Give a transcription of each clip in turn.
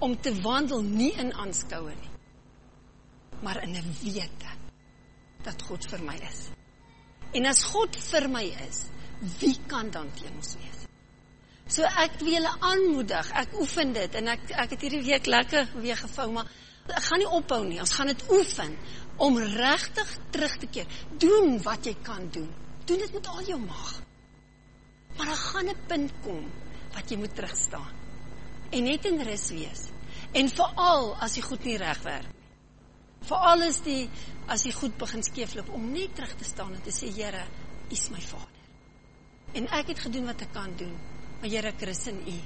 om te wandel nie in aanskoue nie, maar in 'n wete dat God vir my is. En as God vir my is, wie kan dan teen ons wees? So ek wil julle aanmoedig, ek oefen dit en ek ek het hierdie week lekker weer gevou, maar ek gaan nie ophou nie. Ons gaan dit oefen om regtig terug te keer. Doen wat jy kan doen. Doen dit met al jou mag. Maar daar gaan 'n punt kom wat jy moet terugstaan. En net in rus wees. En veral as jy goed nie reg werk. Veral as die as jy goed begin skeefloop om net terug te staan en te sê Here, U is my Vader. En ek het gedoen wat ek kan doen. Maar Here Christus in U,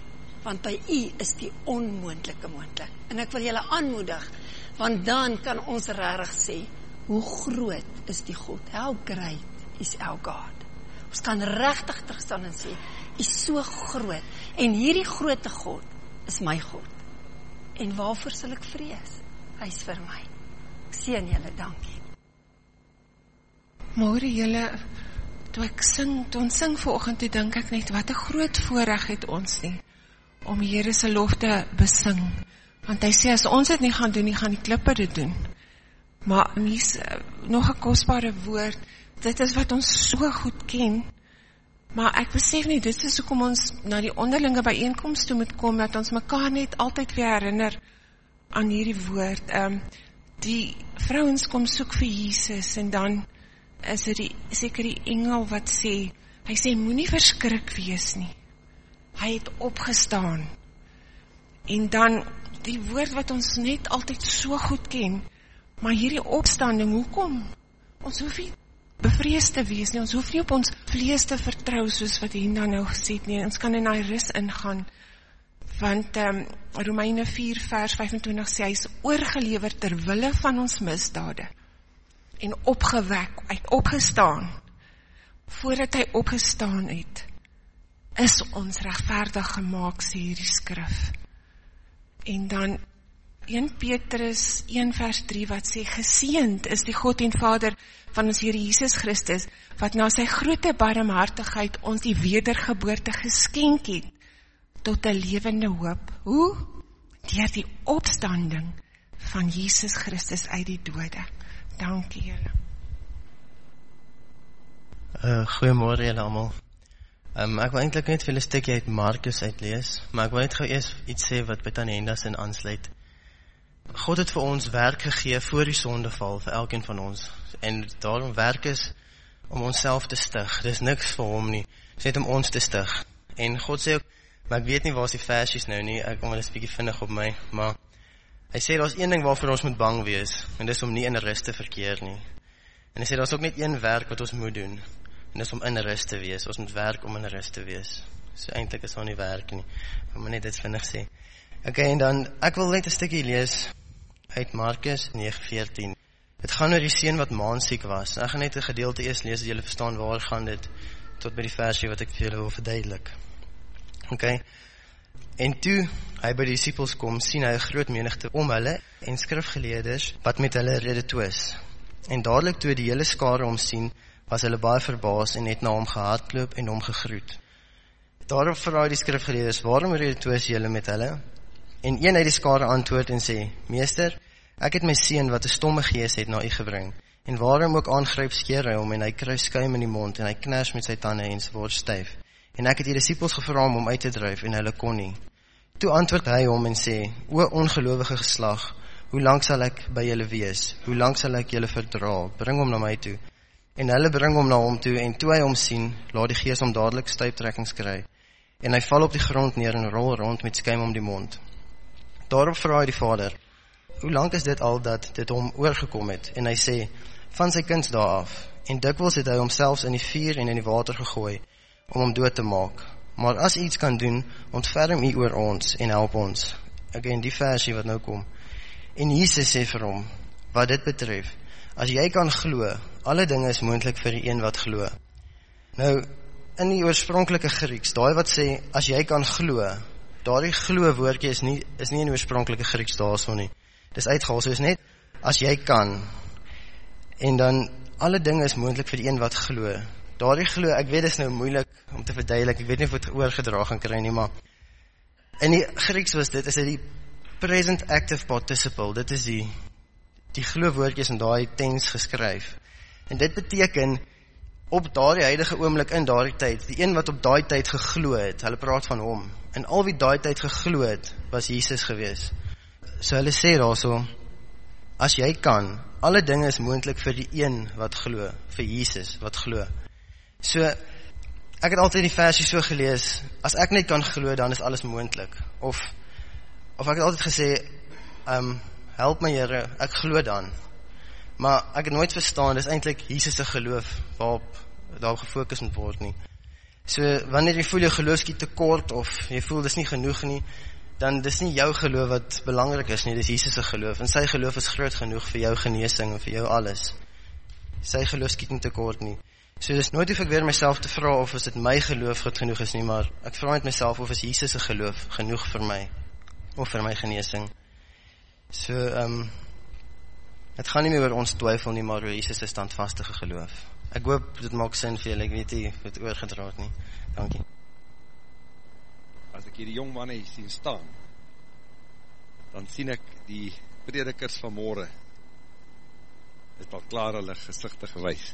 want by U is die onmoontlike moontlik. En ek wil julle aanmoedig want dan kan ons regtig sê hoe groot is die God? How great is our God? Ons kan regtig terugstaan en sê, "U is so groot en hierdie grootte God is my God." En waarvoor sal ek vrees? Hy's vir my. Ek seën julle, dankie. Môre julle toe ek sing, toe ons sing vanoggend, toe dink ek net wat 'n groot voorreg het ons nie om die Here se lof te besing. Want hy sê as ons dit nie gaan doen nie, gaan die klippe dit doen. Maar hier's uh, nog 'n kosbare woord. Dit is wat ons so goed ken. Maar ek besef nie dit is hoekom ons na die onderlinge byeenkomste toe moet kom dat ons mekaar net altyd weer herinner aan hierdie woord. Um, die vrouens kom soek vir Jesus en dan is dit die seker die engel wat sê, hy sê moenie verskrik wees nie. Hy het opgestaan. En dan die woord wat ons net altyd so goed ken, maar hierdie opstanding, hoekom? Ons hoef nie bevrees te wees nie, ons hoef nie op ons vlees te vertrou, soos wat Henda nou gesê het nie, ons kan in die ris ingaan, want um, Romeine 4 vers 25 sê, hy is oorgelever terwille van ons misdade, en opgewek, hy het opgestaan, voordat hy opgestaan het, is ons rechtvaardig gemaakt, sê hierdie skrif, En dan 1 Petrus 1 vers 3 wat sê geseend is die God en Vader van ons Here Jesus Christus wat na sy groote barmhartigheid ons die wedergeboorte geskenk het tot 'n lewende hoop. Hoe? Deur die opstanding van Jesus Christus uit die dode. Dankie julle. Uh goeiemôre julle almal. Um, ek wil eintlik net vir julle 'n stukkie uit Markus uitlees, maar ek wil net gou eers iets sê wat by Tannie Henderson aansluit. God het vir ons werk gegee voor die sondeval vir elkeen van ons. En daarom werk is om onsself te stig. Dis niks vir hom nie. Dis net om ons te stig. En God sê ook, maar ek weet nie waar is die versies nou nie. Ek kom wel 'n bietjie vinnig op my, maar hy sê daar's een ding waarvoor ons moet bang wees en dis om nie in rus te verkeer nie. En hy sê daar's ook net een werk wat ons moet doen en dis om in rus te wees. Ons moet werk om in rus te wees. So eintlik is daar nie werk nie. Ek moet net dit vinnig sê. Okay, en dan ek wil net 'n stukkie lees uit Markus 9:14. Dit gaan oor die seun wat maansiek was. Ek gaan net 'n gedeelte eers lees dat julle verstaan waar gaan dit tot by die versie wat ek vir julle wil verduidelik. Okay. En toe hy by die disippels kom, sien hy 'n groot menigte om hulle en skrifgeleerders wat met hulle rede twis. En dadelik toe die hele skare hom sien, was hulle baie verbaas en het na hom gehardloop en hom gegroet. Daarop vra die skrifgeleerdes: "Waarom ry twis julle met hulle?" En een uit die skare antwoord en sê: "Meester, ek het my seun wat 'n stomme gees het na u gebring. En waarom ook aangryp skeer hy hom en hy kry skuim in die mond en hy kners met sy tande en word styf. En ek het die disippels gevra om hom uit te dryf en hulle kon nie." Toe antwoord hy hom en sê: "O ongelowige geslag, hoe lank sal ek by julle wees? Hoe lank sal ek julle verdra? Bring hom na my toe." En hulle bring hom na hom toe en toe hy hom sien, laat die gees hom dadelik stuiptrekkings kry. En hy val op die grond neer en rol rond met skuim om die mond. Daarop vra hy die vader: "Hoe lank is dit al dat dit hom oorgekom het?" En hy sê: "Van sy kindsdae af. En dikwels het hy homself in die vuur en in die water gegooi om hom dood te maak. Maar as iets kan doen, ontferm u oor ons en help ons." Again die versie wat nou kom. En Jesus sê vir hom: "Wat dit betref, As jy kan glo, alle dinge is moontlik vir die een wat glo. Nou in die oorspronklike Grieks, daai wat sê as jy kan glo, daardie glo woordjie is nie is nie in oorspronklike Grieks daarso nie. Dis uitgehaal, so is net as jy kan. En dan alle dinge is moontlik vir die een wat glo. Daardie glo, ek weet dit is nou moeilik om te verduidelik. Ek weet nie of dit oorgedra gaan kry nie, maar in die Grieks was dit is dit die present active participle, dit is die die geloofwoordjies in daai tens geskryf. En dit beteken op daardie huidige oomblik in daardie tyd, die een wat op daai tyd geglo het, hulle praat van hom. En al wie daai tyd geglo het, was Jesus gewees. So hulle sê daarso, as jy kan, alle dinge is moontlik vir die een wat glo, vir Jesus wat glo. So ek het altyd die versie so gelees, as ek net kan glo, dan is alles moontlik. Of of ek het altyd gesê, um, help my Here, ek glo dan. Maar ek het nooit verstaan dis eintlik Jesus se geloof waarop daar gefokus moet word nie. So wanneer jy voel jou geloof skiet te kort of jy voel dis nie genoeg nie, dan dis nie jou geloof wat belangrik is nie, dis Jesus se geloof en sy geloof is groot genoeg vir jou genesing en vir jou alles. Sy geloof skiet nie te kort nie. So dis nooit hoef ek weer myself te vra of is dit my geloof goed genoeg is nie, maar ek vra net myself of is Jesus se geloof genoeg vir my of vir my genesing. So ehm um, dit gaan nie meer oor ons twyfel nie, maar oor Jesus se standvaste geloof. Ek hoop dit maak sin vir julle. Ek weet nie het nie. Dankie. As ek hierdie jong manne sien staan, dan sien ek die predikers van môre het al klaar hulle gesigte gewys.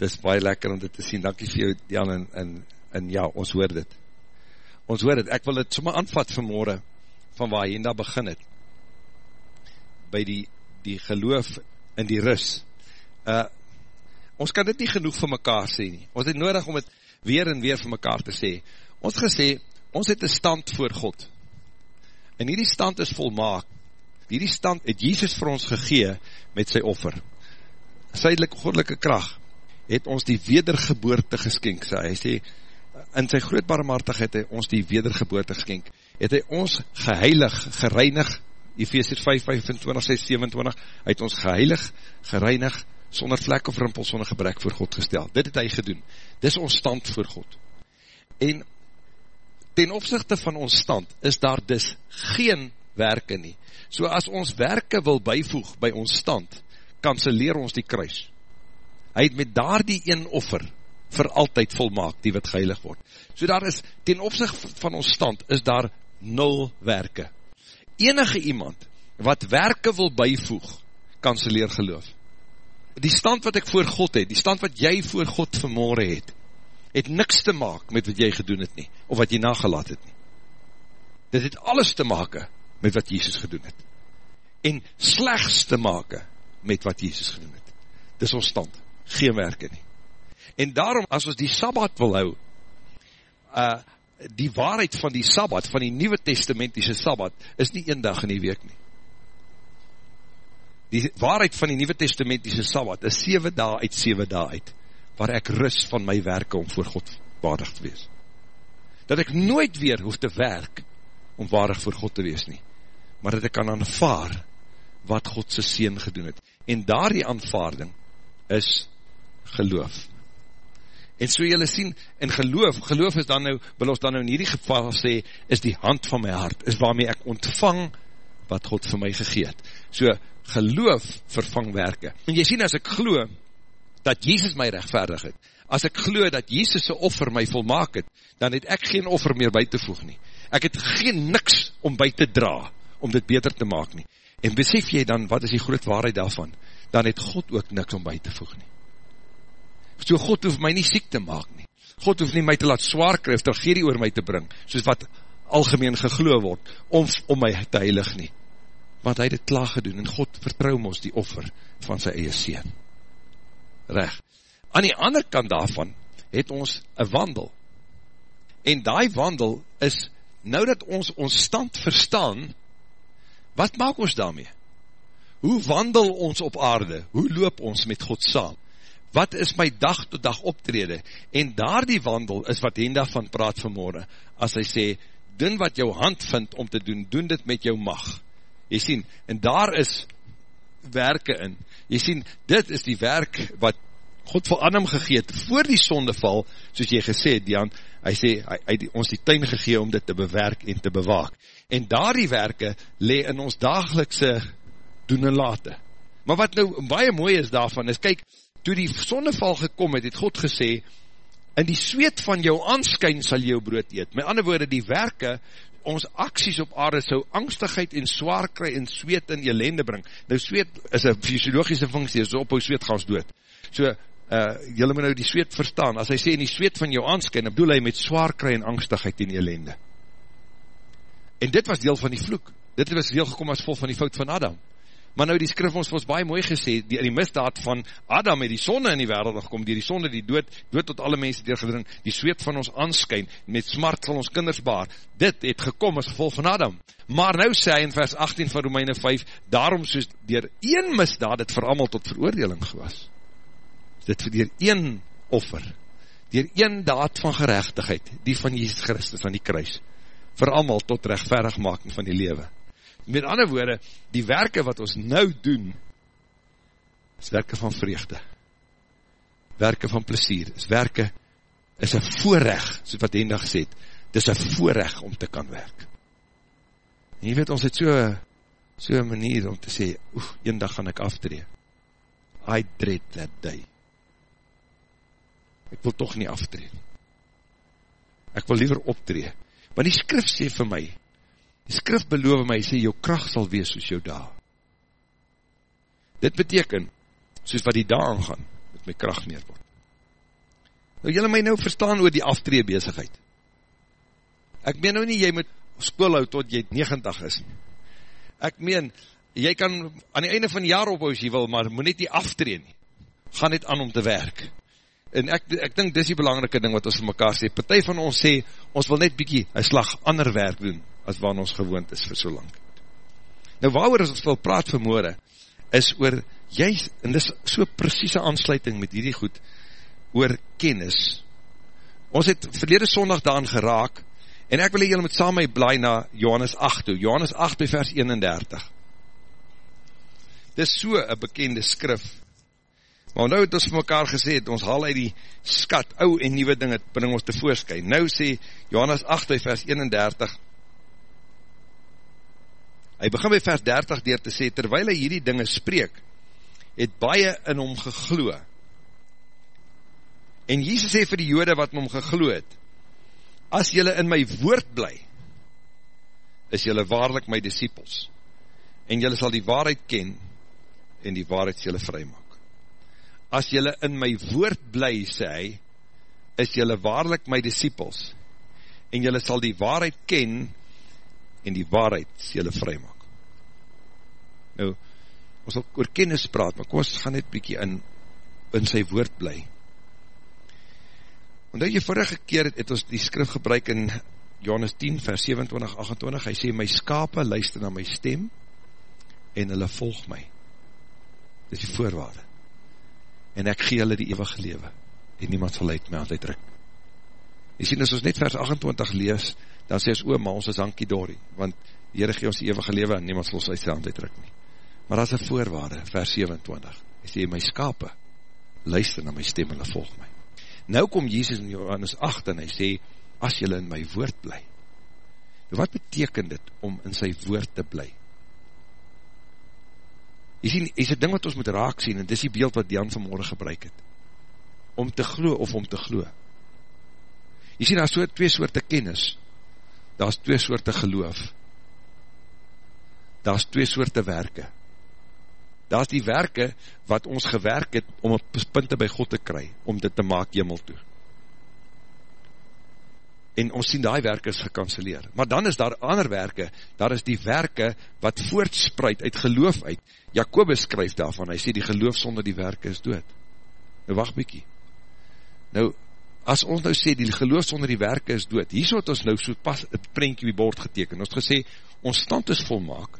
Dis baie lekker om dit te sien. Dankie vir jou Jan en en en ja, ons hoor dit. Ons hoor dit. Ek wil dit sommer aanvat vir môre van waar Henda begin het, by die, die geloof in die rus. Uh, ons kan dit nie genoeg vir mekaar sê nie. Ons het nodig om het weer en weer vir mekaar te sê. Ons gesê, ons het een stand voor God. En hierdie stand is volmaak. Hierdie stand het Jesus vir ons gegee met sy offer. Sydelike godelike kracht het ons die wedergeboorte geskenk. Hy sê, in sy groot barmhartigheid het ons die wedergeboorte geskenk het hy ons geheilig, gereinig, Ephesians 5, 25, 6, 27, hy het ons geheilig, gereinig, sonder vlek of rimpel, sonder gebrek voor God gestel. Dit het hy gedoen. Dit is ons stand voor God. En ten opzichte van ons stand, is daar dus geen werke nie. So as ons werke wil byvoeg by ons stand, kanseleer ons die kruis. Hy het met daar die een offer, vir altyd volmaak, die wat geheilig word. So daar is, ten opzicht van ons stand, is daar nul werke. Enige iemand wat werke wil byvoeg, kanseleer geloof. Die stand wat ek voor God het, die stand wat jy voor God vanmorgen het, het niks te maak met wat jy gedoen het nie, of wat jy nagelaat het nie. Dit het alles te maak met wat Jesus gedoen het. En slechts te maak met wat Jesus gedoen het. Dit is ons stand, geen werke nie. En daarom, as ons die Sabbat wil hou, uh, die waarheid van die Sabbat, van die Nieuwe Testamentiese Sabbat, is nie een dag in die week nie. Die waarheid van die Nieuwe Testamentiese Sabbat is 7 dae uit 7 dae uit, waar ek rus van my werke om voor God waardig te wees. Dat ek nooit weer hoef te werk om waardig voor God te wees nie, maar dat ek kan aanvaar wat God sy Seen gedoen het. En daar die aanvaarding is geloof. En so jylle sien, in geloof, geloof is dan nou, wil ons dan nou in hierdie geval sê, is die hand van my hart, is waarmee ek ontvang wat God vir my gegeet. So, geloof vervang werke. En jy sien, as ek glo, dat Jezus my rechtvaardig het, as ek glo dat Jezus sy offer my volmaak het, dan het ek geen offer meer by te voeg nie. Ek het geen niks om by te dra, om dit beter te maak nie. En besef jy dan, wat is die groot waarheid daarvan? Dan het God ook niks om by te voeg nie. So God hoef my nie siek te maak nie. God hoef nie my te laat zwaar kry of tragerie oor my te bring, soos wat algemeen gegloe word, om, om my te heilig nie. Want hy het het klaar gedoen, en God vertrouw ons die offer van sy eie seen. Reg. Aan die ander kant daarvan, het ons een wandel. En die wandel is, nou dat ons ons stand verstaan, wat maak ons daarmee? Hoe wandel ons op aarde? Hoe loop ons met God saam? wat is my dag tot dag optrede, en daar die wandel is wat Henda van praat vanmorgen, as hy sê, doen wat jou hand vind om te doen, doen dit met jou mag, jy sien, en daar is werke in, jy sien, dit is die werk wat God vir Adam gegeet, voor die sondeval, soos jy gesê, Dian, hy sê, hy, hy ons die tuin gegee om dit te bewerk en te bewaak, en daar die werke, le in ons dagelikse doen en late, maar wat nou baie mooi is daarvan, is kyk, toe die sonneval gekom het, het God gesê, in die zweet van jou aanskyn sal jou brood eet. Met ander woorde, die werke, ons acties op aarde sou angstigheid en zwaar kry en zweet en elende bring. Nou zweet is een fysiologische funksie, as ophou zweet gaan dood. So, uh, jylle moet nou die zweet verstaan, as hy sê in die zweet van jou aanskyn, dan bedoel hy met zwaar kry en angstigheid en elende. En dit was deel van die vloek. Dit was deel gekom as vol van die fout van Adam. Maar nou die skrif ons ons baie mooi gesê, die, die misdaad van Adam het die sonde in die wereld gekom, die die sonde die dood, dood tot alle mense deurgedring, die zweet van ons aanskyn, met smart van ons kinders baar, dit het gekom as gevolg van Adam. Maar nou sê hy in vers 18 van Romeine 5, daarom soos dier een misdaad het vir allemaal tot veroordeling gewas. Dit vir dier een offer, dier een daad van gerechtigheid, die van Jesus Christus aan die kruis, vir allemaal tot rechtverigmaking van die lewe met ander woorde, die werke wat ons nou doen, is werke van vreugde, werke van plesier, is werke, is een voorrecht, soos wat Henda gesê het, dit is een voorrecht om te kan werk. En jy weet, ons het so, so manier om te sê, oef, een dag gaan ek aftree. I dread that day. Ek wil toch nie aftree. Ek wil liever optree. Want die skrif sê vir my, Skrif beloof my, sê, jou kracht sal wees soos jou daar. Dit beteken, soos wat die daar aangaan, met my kracht meer word. Nou, jylle my nou verstaan oor die aftree bezigheid. Ek meen nou nie, jy moet school hou tot jy 90 is. Ek meen, jy kan aan die einde van die jaar ophou as jy wil, maar moet net die aftree nie. Ga net aan om te werk. En ek, ek dink dis die belangrike ding wat ons vir mekaar sê. Partij van ons sê, ons wil net bykie een slag ander werk doen, as waar ons gewoond is vir so lang. Nou waar ons wil praat vanmorgen, is oor, jy, en dis so precieze aansluiting met hierdie goed, oor kennis. Ons het verlede sondag daan geraak, en ek wil hier met saam my blaai na Johannes 8 toe, Johannes 8 by vers 31. Dis so een bekende skrif, maar nou het ons vir mekaar gesê, het ons haal uit die skat, ou en nieuwe ding, het bring ons te voorskyn. Nou sê Johannes 8 by vers 31, Hy begin by vers 30 dier te sê, terwijl hy hierdie dinge spreek, het baie in hom gegloe. En Jesus sê vir die jode wat in hom gegloe het, as jylle in my woord bly, is jylle waarlik my disciples, en jylle sal die waarheid ken, en die waarheid jylle vry maak. As jylle in my woord bly, sê hy, is jylle waarlik my disciples, en jylle sal die waarheid ken, en die waarheid jylle vry maak. Nou, ons sal oor kennis praat, maar kom ons gaan net bykie in, in sy woord bly. Want jy vorige keer het, het ons die skrif gebruik in Johannes 10 vers 27, 28, hy sê, my skape luister na my stem, en hulle volg my. Dit is die voorwaarde. En ek gee hulle die eeuwige lewe, en niemand sal uit my aan uitdruk. Jy sien, as ons net vers 28 lees, dan sê ons, o, maar ons is hankie dorie, want die Heere gee ons die eeuwige lewe, en niemand sal ons uit hand uitdruk nie. Maar is een voorwaarde, vers 27. Hy sê, my skape, luister na my stem en volg my. Nou kom Jesus in Johannes 8 en hy sê, as jylle in my woord bly. Nou wat beteken dit om in sy woord te bly? Jy sien, is het ding wat ons moet raak sien, en dis die beeld wat Jan vanmorgen gebruik het. Om te glo of om te glo. Jy sien, daar is so twee soorte kennis. Daar is twee soorte geloof. Daar is twee soorte werke daar is die werke wat ons gewerk het om punte by God te kry, om dit te maak jemel toe. En ons sien die werke is gekanceleer. Maar dan is daar ander werke, daar is die werke wat voortspreid uit geloof uit. Jacobus skryf daarvan, hy sê die geloof sonder die werke is dood. Nou wacht bykie. Nou, as ons nou sê die geloof sonder die werke is dood, hier so het ons nou so pas het prentje die bord geteken, ons het gesê, ons stand is volmaak,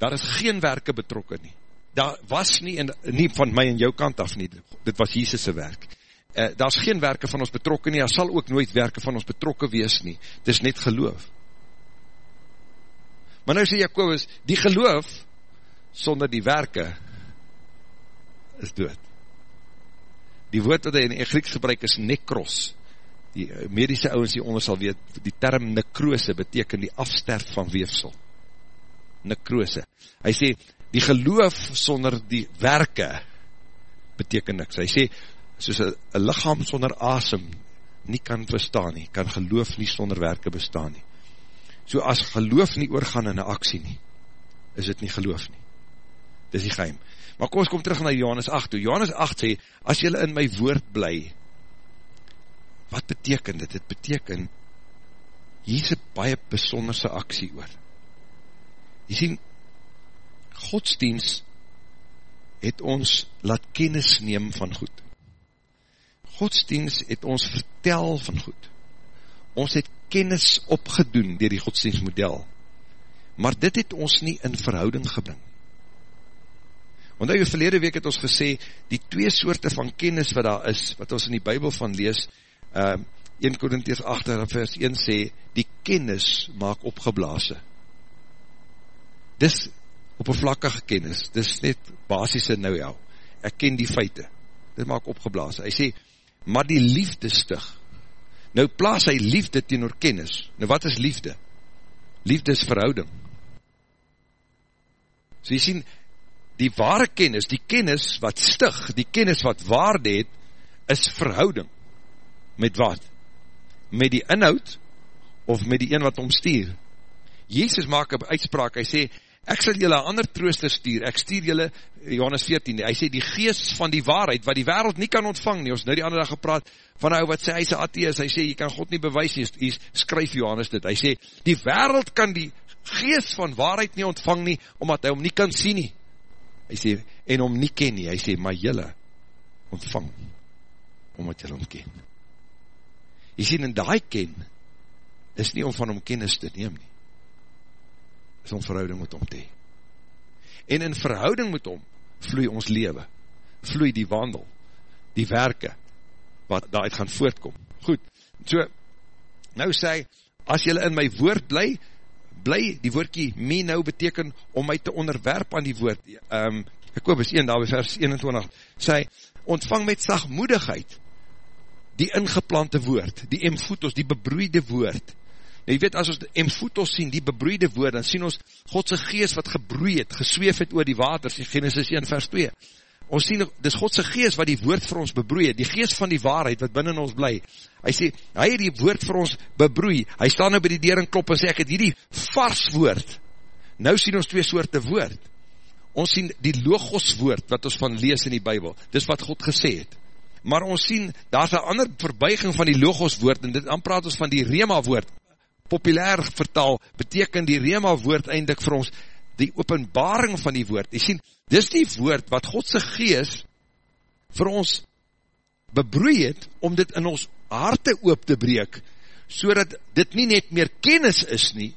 daar is geen werke betrokken nie. Daar was nie, en nie van my en jou kant af nie, dit was Jesus' werk. Uh, daar is geen werke van ons betrokken nie, daar sal ook nooit werke van ons betrokken wees nie, dit is net geloof. Maar nou sê Jacobus, die geloof, sonder die werke, is dood. Die woord wat hy in Grieks gebruik is nekros, die medische ouwens die onder sal weet, die term nekrose beteken die afsterf van weefsel nekrose. Hy sê, die geloof sonder die werke beteken niks. Hy sê, soos een lichaam sonder asem nie kan bestaan nie, kan geloof nie sonder werke bestaan nie. So as geloof nie oorgaan in een aksie nie, is het nie geloof nie. Dis die geheim. Maar kom kom terug na Johannes 8 toe. Johannes 8 sê, as jylle in my woord bly, wat beteken dit? Dit beteken, hier is een baie besonderse aksie oor. Jy sien, godsdienst het ons laat kennis neem van goed. Godsdienst het ons vertel van goed. Ons het kennis opgedoen dier die godsdienstmodel. Maar dit het ons nie in verhouding gebring. Want nou, verlede week het ons gesê, die twee soorte van kennis wat daar is, wat ons in die Bijbel van lees, uh, 1 Korinties 8 vers 1 sê, die kennis maak opgeblaase. Dis oppervlakkige kennis, dis net basisse nou jou. Ek ken die feite. Dit maak opgeblaase. Hy sê, maar die liefde stig. Nou plaas hy liefde teenoor kennis. Nou wat is liefde? Liefde is verhouding. So jy sien, die ware kennis, die kennis wat stig, die kennis wat waarde het, is verhouding. Met wat? Met die inhoud, of met die een wat omstuur. Jezus maak een uitspraak, hy sê, ek sal julle ander trooster stuur, ek stuur julle, Johannes 14, hy sê, die geest van die waarheid, wat die wereld nie kan ontvang nie, ons nou die ander dag gepraat, van hy wat sê, hy sê atheus, hy sê, jy kan God nie bewys nie, hy skryf Johannes dit, hy sê, die wereld kan die geest van waarheid nie ontvang nie, omdat hy hom nie kan sien nie, hy sê, en om nie ken nie, hy sê, maar jylle ontvang, omdat jylle omken. Jy sê, en die ken, is nie om van hom kennis te neem nie, is om verhouding met hom te hee. En in verhouding met hom, vloei ons lewe, vloei die wandel, die werke, wat daaruit gaan voortkom. Goed, so, nou sê, as jylle in my woord bly, bly, die woordkie me nou beteken om my te onderwerp aan die woord. Um, Jacobus 1, daar by vers 21, sê, ontvang met sagmoedigheid die ingeplante woord, die emfoetos, die bebroeide woord. Nou, jy weet, as ons emfoetos sien, die bebroeide woord, dan sien ons Godse geest wat gebroei het, gesweef het oor die waters, in Genesis 1 vers 2 ons sien, dis Godse geest wat die woord vir ons bebroei, die geest van die waarheid wat binnen ons bly, hy sê, hy het die woord vir ons bebroei, hy staan nou by die deur en klop en sê, ek het hierdie vars woord, nou sien ons twee soorte woord, ons sien die logos woord, wat ons van lees in die bybel, dis wat God gesê het, maar ons sien, daar is een ander verbuiging van die logos woord, en dit dan praat ons van die rema woord, populair vertaal, beteken die rema woord eindelijk vir ons, die openbaring van die woord, jy sien, dis die woord wat Godse gees vir ons bebroei het, om dit in ons harte oop te breek, so dit nie net meer kennis is nie,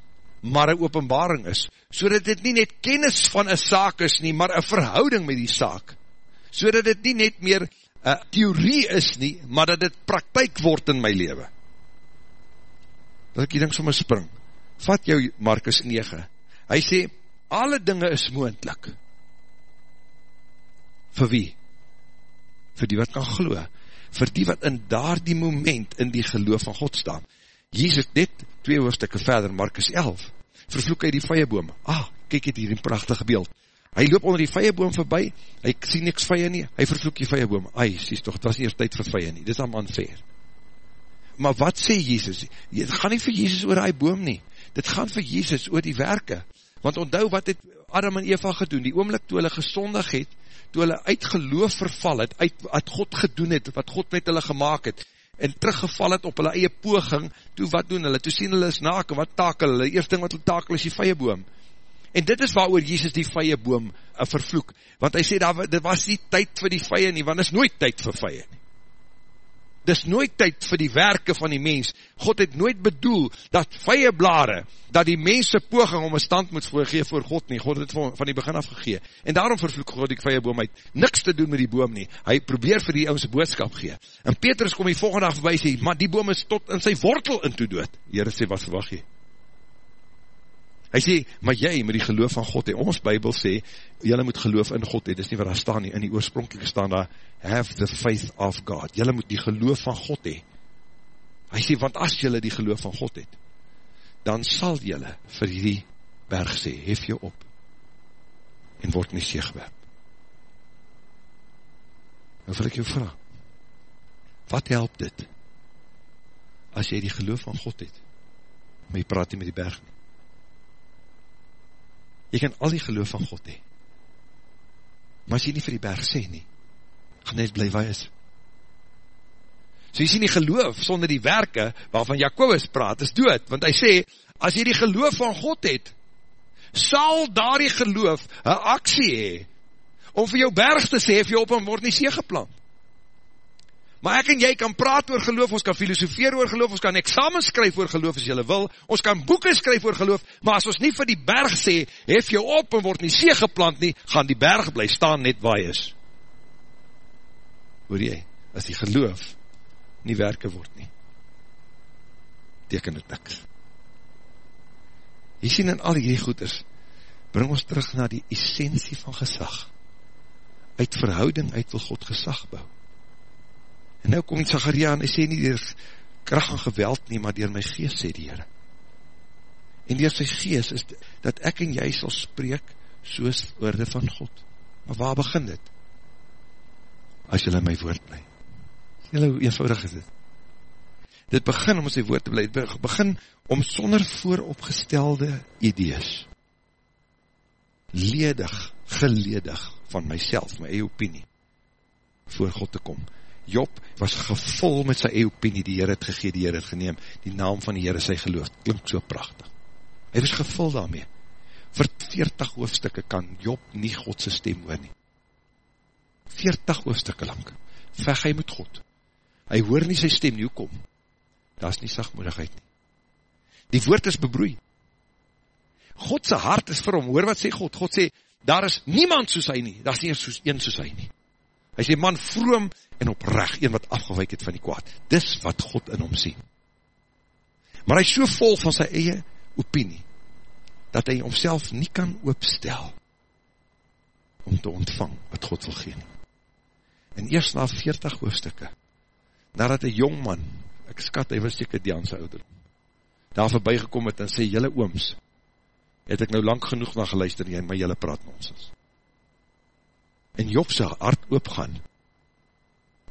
maar een openbaring is, so dit nie net kennis van een saak is nie, maar een verhouding met die saak, so dit nie net meer een theorie is nie, maar dat dit praktijk word in my leven. Dat ek die ding soms spring, vat jou Markus 9, hy sê, alle dinge is moendlik. Vir wie? Vir die wat kan glo. Vir die wat in daar die moment in die geloof van God staan. Jezus net twee hoofdstukke verder, Markus 11, vervloek hy die vijenboom. Ah, kyk het hier die prachtige beeld. Hy loop onder die vijenboom voorbij, hy sien niks vijen nie, hy vervloek die vijenboom. Ai, sies toch, het was eerst tyd vir vijen nie, dit is am unfair. Maar wat sê Jezus? Het gaan nie vir Jezus oor die boom nie, dit gaan vir Jezus oor die werke. Want onthou wat het Adam en Eva gedoen, die oomlik toe hulle gesondig het, toe hulle uit geloof verval het, uit wat God gedoen het, wat God met hulle gemaakt het, en teruggeval het op hulle eie poging, toe wat doen hulle, toe sien hulle is naken, wat takel hulle, die eerste ding wat hulle takel is die vijenboom. En dit is waar oor Jesus die vijenboom uh, vervloek, want hy sê, daar, dit was nie tyd vir die vijen nie, want dit is nooit tyd vir vijen nie dis nooit tyd vir die werke van die mens. God het nooit bedoel dat vye blare, dat die mense poging om een stand moet voorgee voor God nie. God het van die begin af gegee. En daarom vervloek God die vye boom uit. Niks te doen met die boom nie. Hy probeer vir die ouse boodskap gee. En Petrus kom die volgende dag voorbij sê, maar die boom is tot in sy wortel in toe dood. Heere sê, wat verwacht jy? Hy sê, maar jy met die geloof van God, en ons bybel sê, jylle moet geloof in God, dit is nie waar daar staan nie, in die oorspronkelijke staan daar, have the faith of God, jylle moet die geloof van God hee. Hy sê, want as jylle die geloof van God het, dan sal jylle vir die berg sê, hef jy op, en word nie seegwerp. Nou wil ek jou vraag, wat help dit, as jy die geloof van God het, maar jy praat nie met die berg nie? Jy kan al die geloof van God hee. Maar as jy nie vir die berg sê nie, gaan net bly waar is. So jy sien die geloof sonder die werke waarvan Jacobus praat, is dood. Want hy sê, as jy die geloof van God het, sal daar die geloof een aksie hee, om vir jou berg te sê, of jy op hom word nie see geplant. Maar ek en jy kan praat oor geloof, ons kan filosofeer oor geloof, ons kan examens skryf oor geloof as jylle wil, ons kan boeken skryf oor geloof, maar as ons nie vir die berg sê, hef jou op en word nie see geplant nie, gaan die berg bly staan net waar is. Hoor jy, as die geloof nie werke word nie, teken het niks. Jy sien in al die goeders, bring ons terug na die essentie van gesag. Uit verhouding uit wil God gesag bou. En nou kom Zacharia en hy sê nie dier kracht en geweld nie, maar dier my geest, sê die Heere. En dier sy geest is dat ek en jy sal spreek soos woorde van God. Maar waar begin dit? As jylle my woord bly. Jylle, hoe eenvoudig is dit? Dit begin om sy woord te bly. Dit begin om sonder vooropgestelde idees ledig, geledig van myself, my eie opinie, voor God te kom. Job was gevol met sy eie opinie, die Heer het gegeen, die Heer het geneem, die naam van die Heer is sy geloof, klink so prachtig. Hy was gevul daarmee. Vir 40 hoofdstukke kan Job nie Godse stem hoor nie. 40 hoofdstukke lang, veg hy met God. Hy hoor nie sy stem nie, kom. Daar is nie sagmoedigheid nie. Die woord is bebroei. Godse hart is vir hom, hoor wat sê God, God sê, daar is niemand soos hy nie, daar is nie soos, een soos hy nie. Hy sê, man vroom en oprecht, een wat afgewijk het van die kwaad. Dis wat God in hom sien. Maar hy is so vol van sy eie opinie, dat hy homself nie kan oopstel, om te ontvang wat God wil gee. En eerst na 40 hoofdstukke, nadat een jong man, ek skat, hy was seker die aan sy ouderom, daar voorbij gekom het en sê, jylle ooms, het ek nou lang genoeg na geluister, en my jylle praat nonsens en Job sy hart oopgaan,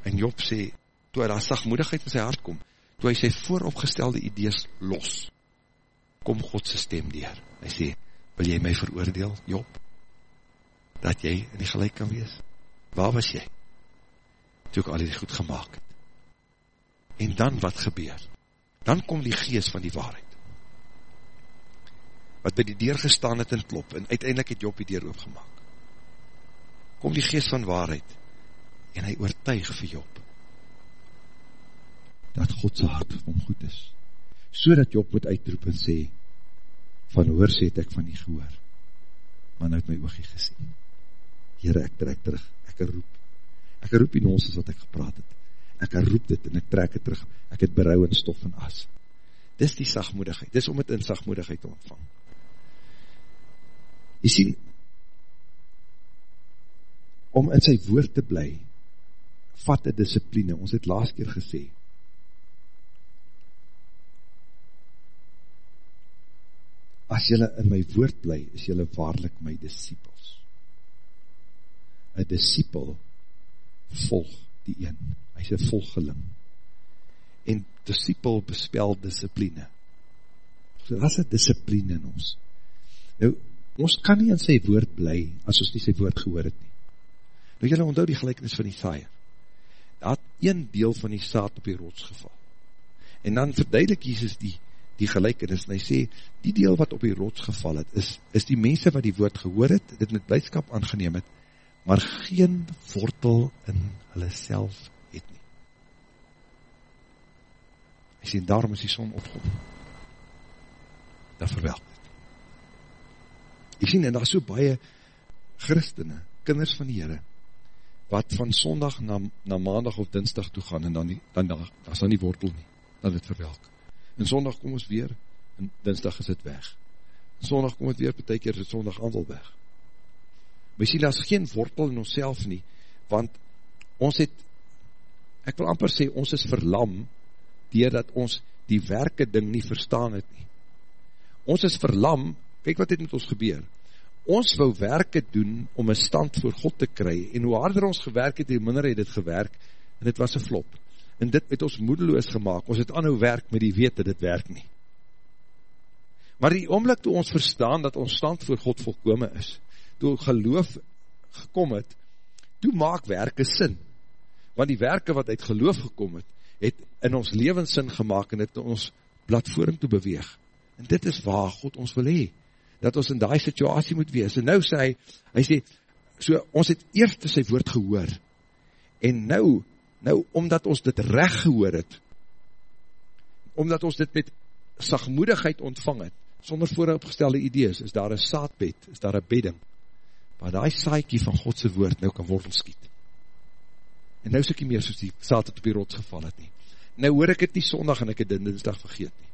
en Job sê, toe hy daar sagmoedigheid in sy hart kom, toe hy sy vooropgestelde idees los, kom Godse stem dier. Hy sê, wil jy my veroordeel, Job, dat jy in die gelijk kan wees? Waar was jy? Toe ek al die goed gemaakt het. En dan wat gebeur? Dan kom die gees van die waarheid. Wat by die deur gestaan het en klop, en uiteindelik het Job die deur oopgemaak kom die geest van waarheid. En hy oortuig vir Job. Dat Godse hart om goed is. So dat Job moet uitroep en sê van hoor sê het ek van die gehoor. Maar nou het my oogie gesien. Heere ek trek terug. Ek roep. Ek roep die nonsens wat ek gepraat het. Ek roep dit en ek trek het terug. Ek het berouw in stof en as. Dis die sagmoedigheid. Dis om het in sagmoedigheid te ontvang. Jy sien om in sy woord te bly, vat die discipline, ons het laas keer gesê, as jylle in my woord bly, is jylle waarlik my disciples. Een disciple volg die een, hy is een volgeling. En disciple bespel discipline. So dat is een discipline in ons. Nou, ons kan nie in sy woord bly, as ons nie sy woord gehoor het nie. Nou jylle onthou die gelijkenis van die saaier. Daar had een deel van die saad op die rots geval. En dan verduidelik Jesus die, die gelijkenis, en hy sê, die deel wat op die rots geval het, is, is die mense wat die woord gehoor het, dit met blijdskap aangeneem het, maar geen wortel in hulle self het nie. Hy sê, daarom is die son opgom. Dat verwelk het. Jy sien, en daar so baie christene, kinders van die Heere, wat van sondag na, na maandag of dinsdag toe gaan, en dan, nie, dan, dan, dan is dan nie wortel nie, dan het verwelk. En sondag kom ons weer, en dinsdag is het weg. En sondag kom het weer, betek keer is het sondag andel weg. Maar sien, daar geen wortel in ons nie, want ons het, ek wil amper sê, ons is verlam, dier dat ons die werke ding nie verstaan het nie. Ons is verlam, kyk wat het met ons gebeur, ons wou werke doen om een stand voor God te kry, en hoe harder ons gewerk het, hoe minder het het gewerk, en het was een flop. En dit het ons moedeloos gemaakt, ons het anhou werk met die weet dat dit werk nie. Maar die oomlik toe ons verstaan dat ons stand voor God volkome is, toe geloof gekom het, toe maak werke sin. Want die werke wat uit geloof gekom het, het in ons levenssin gemaakt en het ons platform te beweeg. En dit is waar God ons wil hee, dat ons in die situasie moet wees. En nou sê hy, hy sê, so, ons het eerst sy woord gehoor, en nou, nou, omdat ons dit recht gehoor het, omdat ons dit met sagmoedigheid ontvang het, sonder vooropgestelde idees, is daar een saadbed, is daar een bedding, waar die saaikie van Godse woord nou kan wortel skiet. En nou is ek nie meer soos die saad het op die rots geval het nie. Nou hoor ek het nie sondag en ek het dit dinsdag vergeet nie.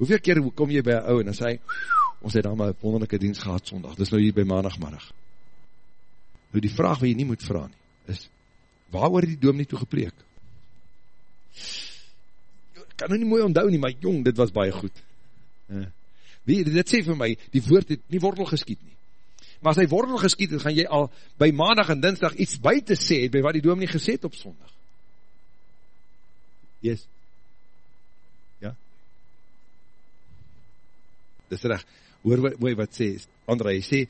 Hoeveel keer kom jy by een ou en dan sê, ons het dan maar wonderlijke dienst gehad sondag, dis nou hier by maandagmiddag. Nou die vraag wat jy nie moet vraag nie, is, waar word die doom nie toe gepreek? Ek kan nou nie mooi onthou nie, maar jong, dit was baie goed. Uh, wie, dit sê vir my, die woord het nie wortel geskiet nie maar as hy wortel geskiet het, gaan jy al by maandag en dinsdag iets by te sê, by wat die doom nie gesê het op sondag. Yes. Ja? Dis recht. Hoor wat, wat sê, André, hy sê,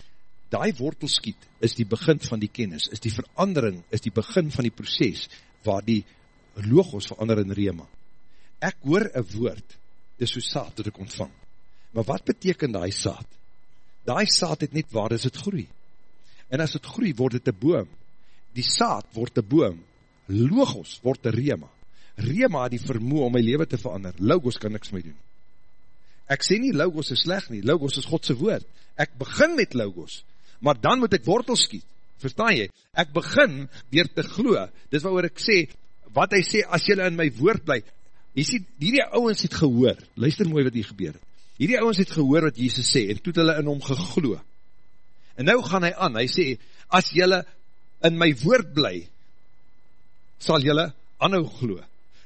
die wortel skiet is die begin van die kennis, is die verandering, is die begin van die proces, waar die logos verander in rema. Ek hoor een woord, dis so saad dat ek ontvang. Maar wat beteken die saad? die saad het net waar is het groei. En as het groei, word het een boom. Die saad word een boom. Logos word een rema. Rema die vermoe om my leven te verander. Logos kan niks mee doen. Ek sê nie logos is sleg nie. Logos is Godse woord. Ek begin met logos. Maar dan moet ek wortel skiet. Verstaan jy? Ek begin weer te glo. Dis wat ek sê, wat hy sê, as jylle in my woord bly, jy sê, die die ouwens het gehoor, luister mooi wat hier gebeur het, Hierdie ouwens het gehoor wat Jesus sê, en toet hulle in hom geglo. En nou gaan hy aan, hy sê, as jylle in my woord bly, sal jylle anhou glo,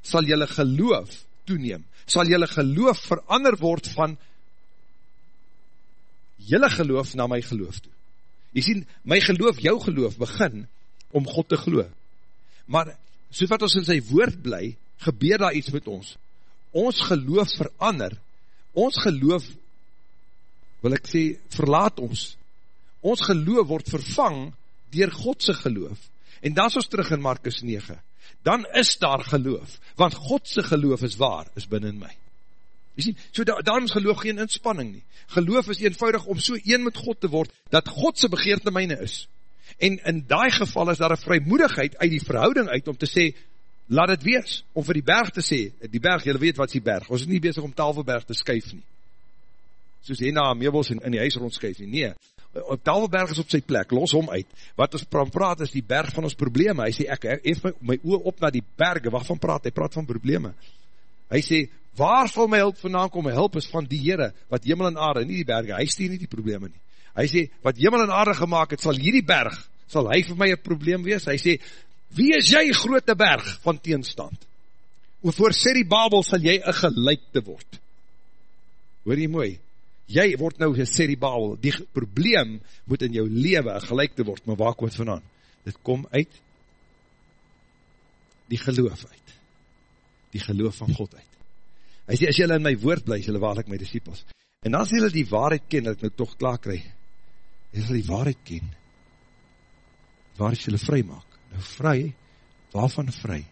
sal jylle geloof toeneem, sal jylle geloof verander word van jylle geloof na my geloof toe. Jy sien, my geloof, jou geloof, begin om God te glo. Maar, so wat ons in sy woord bly, gebeur daar iets met ons. Ons geloof verander, ons geloof, wil ek sê, verlaat ons. Ons geloof word vervang dier Godse geloof. En dan is ons terug in Markus 9. Dan is daar geloof, want Godse geloof is waar, is binnen my. Jy sien, so da, daarom is geloof geen inspanning nie. Geloof is eenvoudig om so een met God te word, dat Godse begeerte myne is. En in die geval is daar een vrymoedigheid uit die verhouding uit, om te sê, laat het wees, om vir die berg te sê, die berg, jylle weet wat is die berg, ons is nie bezig om Tafelberg te skuif nie, soos hy na meubels in, in die huis rondskuif nie, nee, Tafelberg is op sy plek, los hom uit, wat ons praat is die berg van ons probleme, hy sê, ek hef my, my oor op na die berge, wat van praat, hy praat van probleme, hy sê, waar sal my hulp vandaan kom, my hulp is van die Heere, wat hemel en aarde, nie die berge, hy stuur nie die probleme nie, hy sê, wat hemel en aarde gemaakt het, sal hierdie berg, sal hy vir my een probleem wees, hy sê, Wie is jy grote berg van teenstand? O voor die Babel sal jy een gelijkte word. Hoor jy mooi? Jy word nou gesê die Babel, die probleem moet in jou leven een gelijkte word, maar waar kom het vandaan? Dit kom uit die geloof uit. Die geloof van God uit. Hy sê, as jylle in my woord bly, jylle waarlik my disciples. En as jylle die waarheid ken, dat ek nou toch klaar krijg, jylle die waarheid ken, waar is jylle vry maak? Nou vry, waarvan vry?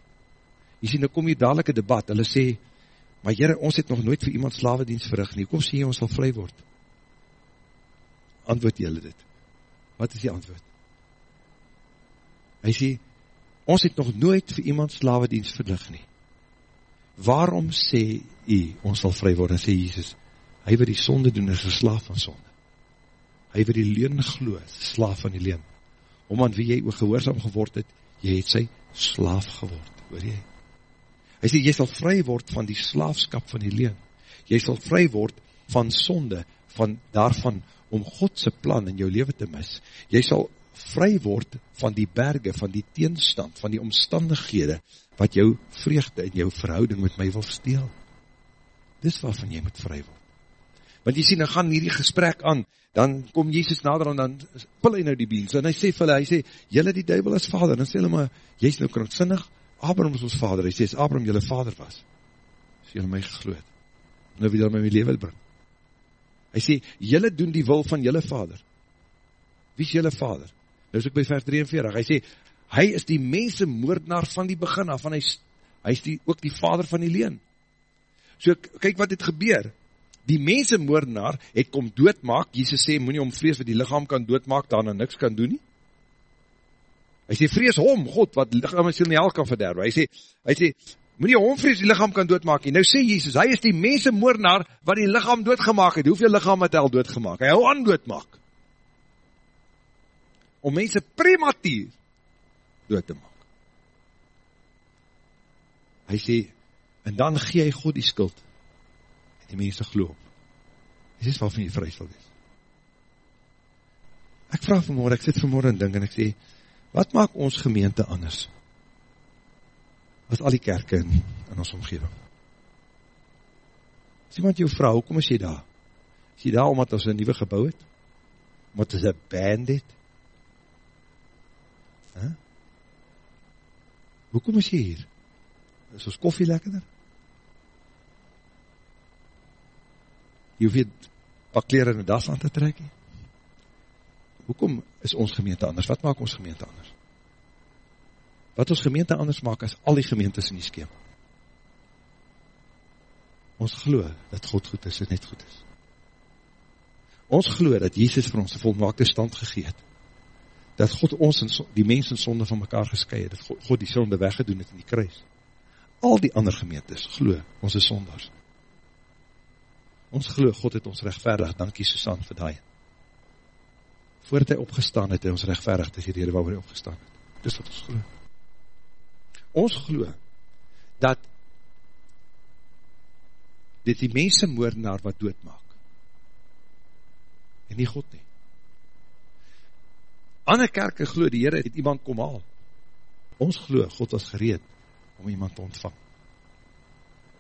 Jy sê, nou kom hier dadelijk een debat, hulle sê, maar jyre, ons het nog nooit vir iemand slavedienst verrig nie, kom sê jy, ons sal vry word? Antwoord jylle dit. Wat is die antwoord? Hy sê, ons het nog nooit vir iemand slavedienst verrig nie. Waarom sê jy, ons sal vry word? En sê Jesus, hy wat die sonde doen, is een slaaf van sonde. Hy wat die leun glo, is slaaf van die leun om aan wie jy gehoorzaam geword het, jy het sy slaaf geword, hoor jy? Hy sê, jy sal vry word van die slaafskap van die leen, jy sal vry word van sonde, van daarvan om Godse plan in jou leven te mis, jy sal vry word van die berge, van die teenstand, van die omstandighede, wat jou vreugde en jou verhouding met my wil steel. Dis waarvan jy moet vry word. Want jy sê, dan gaan hierdie gesprek aan, dan kom Jesus nader en dan pil hy nou die beens, en hy sê vir hulle, hy sê, jylle die duivel is vader, en sê hulle maar, jy is nou krankzinnig, Abraham is ons vader, hy sê, as Abraham jylle vader was, is jylle my gegloed, nou wie jylle my my leven bring. Hy sê, jylle doen die wil van jylle vader. Wie is jylle vader? Nou is ek by vers 43, hy sê, hy is die mense moordenaar van die begin af, van hy, hy is die, ook die vader van die leen. So, kyk wat het gebeur, die mense moordenaar het kom doodmaak, Jesus sê, moet nie om vrees wat die lichaam kan doodmaak, daarna niks kan doen nie. Hy sê, vrees hom, God, wat die lichaam en siel nie hel kan verderwe. Hy sê, hy sê, moet nie hom vrees die lichaam kan doodmaak nie. Nou sê Jesus, hy is die mense moordenaar wat die lichaam doodgemaak het. Hoeveel lichaam het hy al doodgemaak? Hy hou aan doodmaak. Om mense prematuur dood te maak. Hy sê, en dan gee hy God die skuld en die mense geloof. Dit is waarvan jy vry sal wees. Ek vraag vanmorgen, ek sit vanmorgen en dink en ek sê, wat maak ons gemeente anders? As al die kerke in, in ons omgeving. As iemand jou vraag, hoekom is jy daar? Is jy daar omdat ons een nieuwe gebouw het? Omdat ons een band het? Huh? Hoekom is jy hier? Is ons koffie lekkerder? Jy hoef jy pak kleren in die das aan te trek nie. Hoekom is ons gemeente anders? Wat maak ons gemeente anders? Wat ons gemeente anders maak is al die gemeentes in die skeem. Ons glo dat God goed is en net goed is. Ons glo dat Jesus vir ons een volmaakte stand gegeet. Dat God ons en die mens en sonde van mekaar geskei het. Dat God die sonde weggedoen het in die kruis. Al die ander gemeentes glo ons is sonders. Ons glo, God het ons rechtverdig, dankie Susan vir die. Voordat hy opgestaan het, het ons rechtverdig, dis die rede waar hy opgestaan het. Dis wat ons glo. Ons glo, dat dit die mense moordenaar wat doodmaak. En nie God nie. Ander kerke glo, die Heere het iemand kom haal. Ons glo, God was gereed om iemand te ontvang.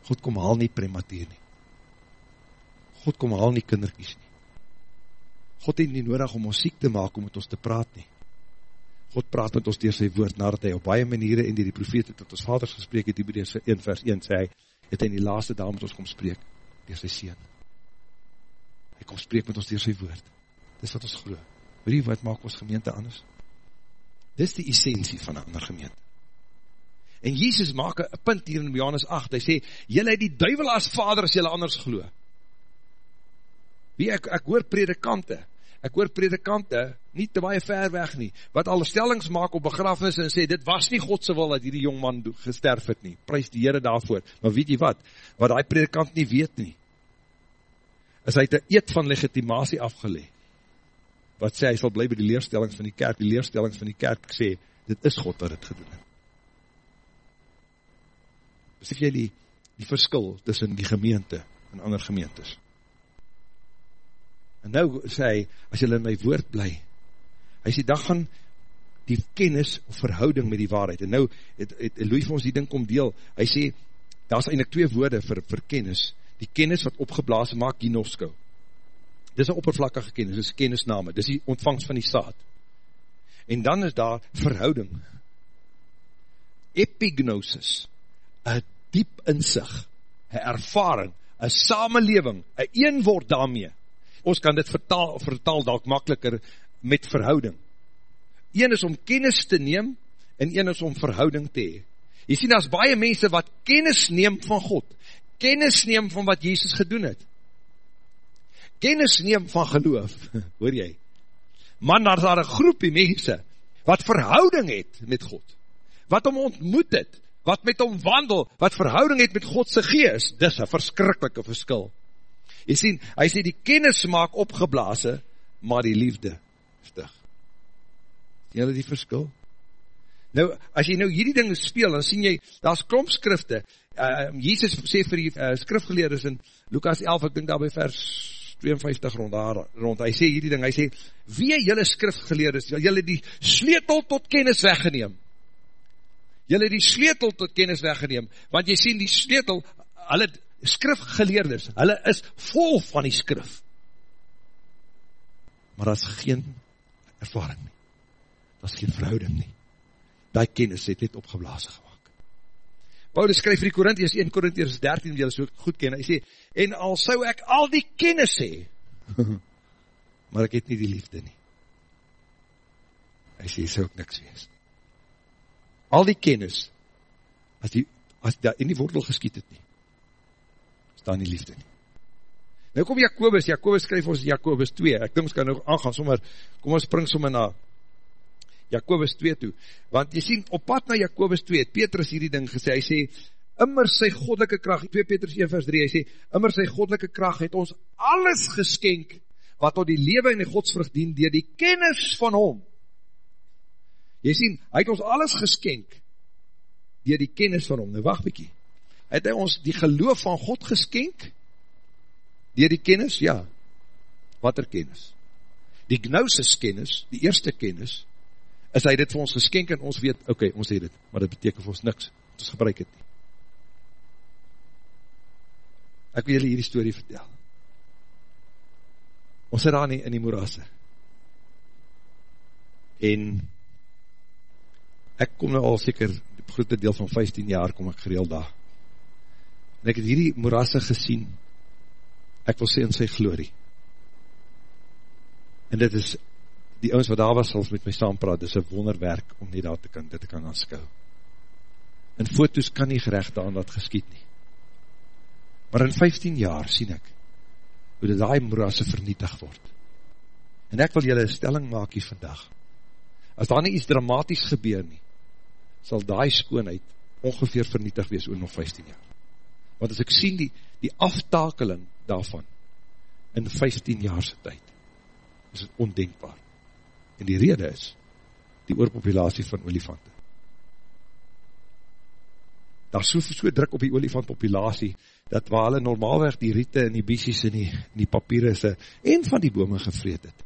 God kom haal nie prematuur nie. God kom haal nie kinderkies nie. God het nie nodig om ons siek te maak om met ons te praat nie. God praat met ons dier sy woord, nadat hy op baie maniere en dier die profeet het, dat ons vaders gesprek het, Hebreus 1 vers 1, sê hy, het hy in die laaste dag met ons kom spreek, dier sy sien. Hy kom spreek met ons dier sy woord. Dis wat ons geloof. Weet jy wat maak ons gemeente anders? Dis die essentie van een ander gemeente. En Jesus maak een punt hier in Johannes 8, hy sê, jylle het die duivel as vader as jylle anders geloof. Wie ek, ek hoor predikante, ek hoor predikante, nie te baie ver weg nie, wat al stellings maak op begrafenis en sê, dit was nie Godse wil dat hierdie jongman gesterf het nie, prijs die Heere daarvoor, maar weet jy wat, wat die predikant nie weet nie, is hy een eet van legitimatie afgeleg, wat sê, hy sal bly by die leerstellings van die kerk, die leerstellings van die kerk sê, dit is God wat het gedoen het. Besef jy die, die verskil tussen die gemeente en ander gemeentes? En nou sê hy, as jy in my woord bly, hy sê, dan gaan die kennis of verhouding met die waarheid, en nou het, het Louis vir ons die ding kom deel, hy sê, daar is eindelijk twee woorde vir, vir kennis, die kennis wat opgeblaas maak, ginosko, dit is een oppervlakkige kennis, dit is kennisname, dit is die ontvangst van die saad, en dan is daar verhouding, epignosis, een diep inzicht, een ervaring, een samenleving, een eenwoord daarmee, ons kan dit vertaal, vertaal dalk makkeliker met verhouding. Een is om kennis te neem, en een is om verhouding te hee. Jy sien, as baie mense wat kennis neem van God, kennis neem van wat Jezus gedoen het, kennis neem van geloof, hoor jy, man, daar is daar een groepie mense, wat verhouding het met God, wat om ontmoet het, wat met hom wandel, wat verhouding het met Godse geest, dis een verskrikkelike verskil. Jy sien, hy sê die kennis maak opgeblaase, maar die liefde stig. Sien julle die verskil? Nou, as jy nou hierdie ding speel, dan sien jy, daar is klomp skrifte. Uh, Jesus sê vir die uh, skrifgeleerders in Lukas 11, ek dink daar by vers 52 rond daar, rond, hy sê hierdie ding, hy sê, wie jylle skrifgeleerders, jylle die sleutel tot kennis weggeneem. Jylle die sleutel tot kennis weggeneem, want jy sien die sleutel, hulle skrifgeleerdes, hulle is vol van die skrif. Maar daar is geen ervaring nie. Daar is geen verhouding nie. Die kennis het net opgeblazen gemaakt. Paulus skryf vir die Korinties 1 Korinties 13, die jy so goed ken, hy sê, en al sou ek al die kennis hee, maar ek het nie die liefde nie. Hy sê, sal ook niks wees. Al die kennis, as die, as die in die wortel geskiet het nie, staan die liefde nie. Nou kom Jacobus, Jacobus skryf ons Jacobus 2, ek dink ons kan nou aangaan sommer, kom ons spring sommer na Jacobus 2 toe, want jy sien, op pad na Jacobus 2, het Petrus hierdie ding gesê, hy sê, immer sy goddelike kracht, 2 Petrus 1 vers 3, hy sê, immer sy goddelike kracht het ons alles geskenk, wat tot die lewe en die godsvrucht dien, dier die kennis van hom. Jy sien, hy het ons alles geskenk, dier die kennis van hom. Nou wacht bykie, het hy ons die geloof van God geskenk, dier die kennis? Ja. Wat er kennis? Die gnosis kennis, die eerste kennis, is hy dit vir ons geskenk en ons weet, okay, ons het dit, maar dit beteken vir ons niks, ons gebruik het nie. Ek wil julle hierdie story vertel. Ons sit daar nie in die moerasse. En ek kom nou al seker, die grote deel van 15 jaar kom ek gereeld daar. En ek het hierdie moerasse gesien, ek wil sê in sy glorie. En dit is, die ouwens wat daar was, sal met my saam praat, dit is een wonderwerk om nie daar te kan, dit te kan aanskou. En foto's kan nie gerecht aan dat geskiet nie. Maar in 15 jaar sien ek, hoe die daai moerasse vernietig word. En ek wil julle stelling maak hier vandag. As daar nie iets dramatisch gebeur nie, sal daai skoonheid ongeveer vernietig wees oor nog 15 jaar. Want as ek sien die, die aftakeling daarvan, in 15 jaarse tyd, is het ondenkbaar. En die rede is, die oorpopulatie van olifante. Daar is so, so druk op die olifantpopulatie, dat waar hulle normaalweg die riete en die biesies en die, die papier is, en van die bome gevreed het,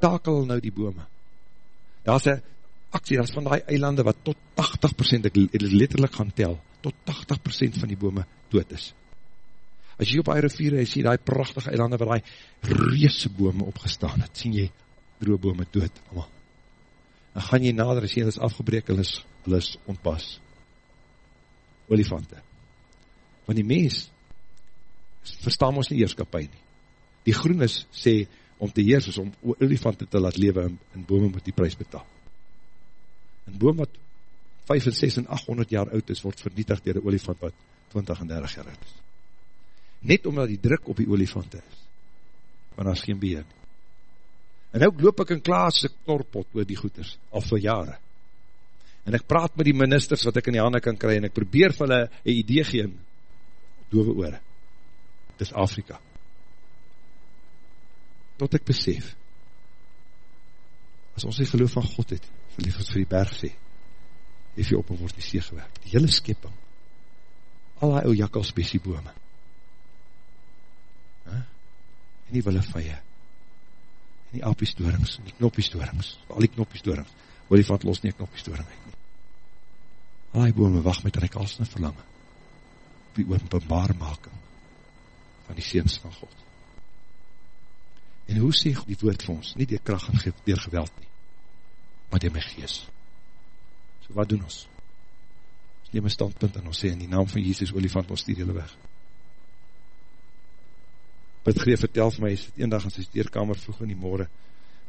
takel nou die bome. Daar is een aksie, daar is van die eilande wat tot 80%, ek letterlijk gaan tel, tot 80% van die bome dood is. As jy op die rivier is, sien die prachtige eilande waar die reese bome opgestaan het, sien jy droe bome dood, allemaal. Dan gaan jy nader, as jy is afgebreek, hulle is, hulle is ontpas. Olifante. Want die mens verstaan ons nie eerskapie nie. Die groenes sê, om te heers is om olifante te laat lewe in, in bome moet die prijs betaal. Een boom wat 5 en 6 en 800 jaar oud is, word vernietigd dier die olifant wat 20 en 30 jaar oud is. Net omdat die druk op die olifante is. Want daar is geen beheer nie. En ook loop ek in klaas se knorpot oor die goeders, al vir jare. En ek praat met die ministers wat ek in die handen kan kry, en ek probeer vir hulle een idee geen, dove oore dis Afrika. Tot ek besef, as ons die geloof van God het, verlief ons vir die berg sê, hef jy op en word die see gewerk, die hele skepping, al die ou jakkalspesie bome, en die willeveie, en die apiestorings, en die knoppiestorings, al die knoppiestorings, olifant los nie knoppiestorings nie. Al die bome wacht met rekalsne verlange, op die openbaarmaking, van die seens van God. En hoe sê die woord vir ons, nie die kracht en geweld nie, maar dier my gees. So wat doen ons? Neem een standpunt en ons sê, in die naam van Jesus olifant, ons stier julle weg. Pit Greef vertel vir my, hy sit een dag in sy steerkamer vroeg in die morgen,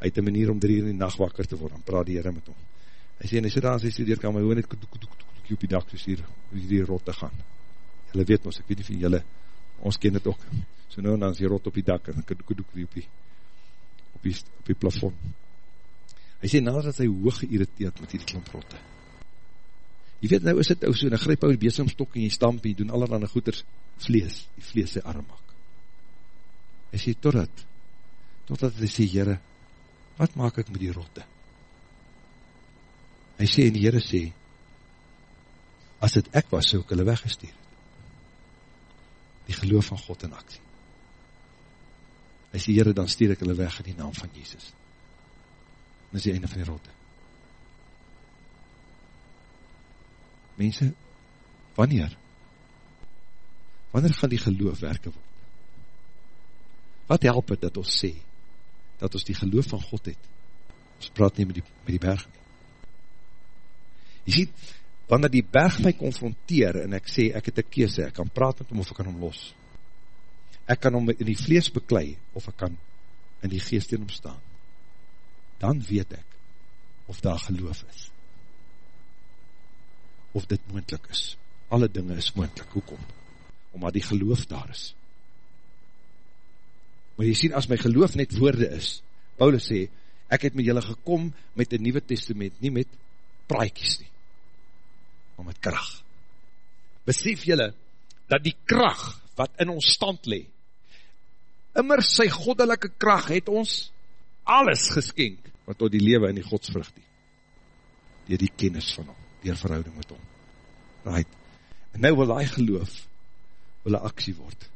hy het een manier om drie in die nacht wakker te worden, en praat die heren met hom. Hy sê, en hy sit daar in sy steerkamer, hoe net koek, koek, koek, koek, op die dag, soos hier, hoe die rotte gaan. Julle weet ons, ek weet nie van julle, ons ken het ook, so nou en dan is die rot op die dak, en ek doek doek op die, op die, op die plafond. Hy sê, nadat hy hoog geïrriteerd met die klomp rotte. Jy weet, nou is het ook so, en hy grijp ou die besemstok en jy stamp, en jy doen allerhande goeders, vlees, die vlees sy arm maak. Hy sê, totdat, totdat hy sê, Heere, wat maak ek met die rotte? Hy sê, en die Heere sê, as het ek was, so ek hulle weggesteer die geloof van God in actie. Hy sê, Heere, dan stuur ek hulle weg in die naam van Jesus. En is die einde van die rotte. Mense, wanneer? Wanneer gaan die geloof werke word? Wat help het dat ons sê, dat ons die geloof van God het? Ons praat nie met die, met die berg nie. Jy sê, wanneer die berg my confronteer en ek sê, ek het een kees, ek kan praat met hom of ek kan hom los. Ek kan hom in die vlees beklei of ek kan in die geest teen hom staan, dan weet ek, of daar geloof is. Of dit moendlik is. Alle dinge is moendlik. Hoekom? Omdat die geloof daar is. Maar jy sien, as my geloof net woorde is, Paulus sê, ek het met julle gekom met die Nieuwe Testament, nie met praaikies nie, maar met kracht. Besef julle, dat die kracht, wat in ons stand le, immer sy goddelike kracht het ons alles geskenk, wat tot die lewe in die godsvrucht die, dier die kennis van hom, dier verhouding met hom. Right. En nou wil hy geloof, wil hy aksie word.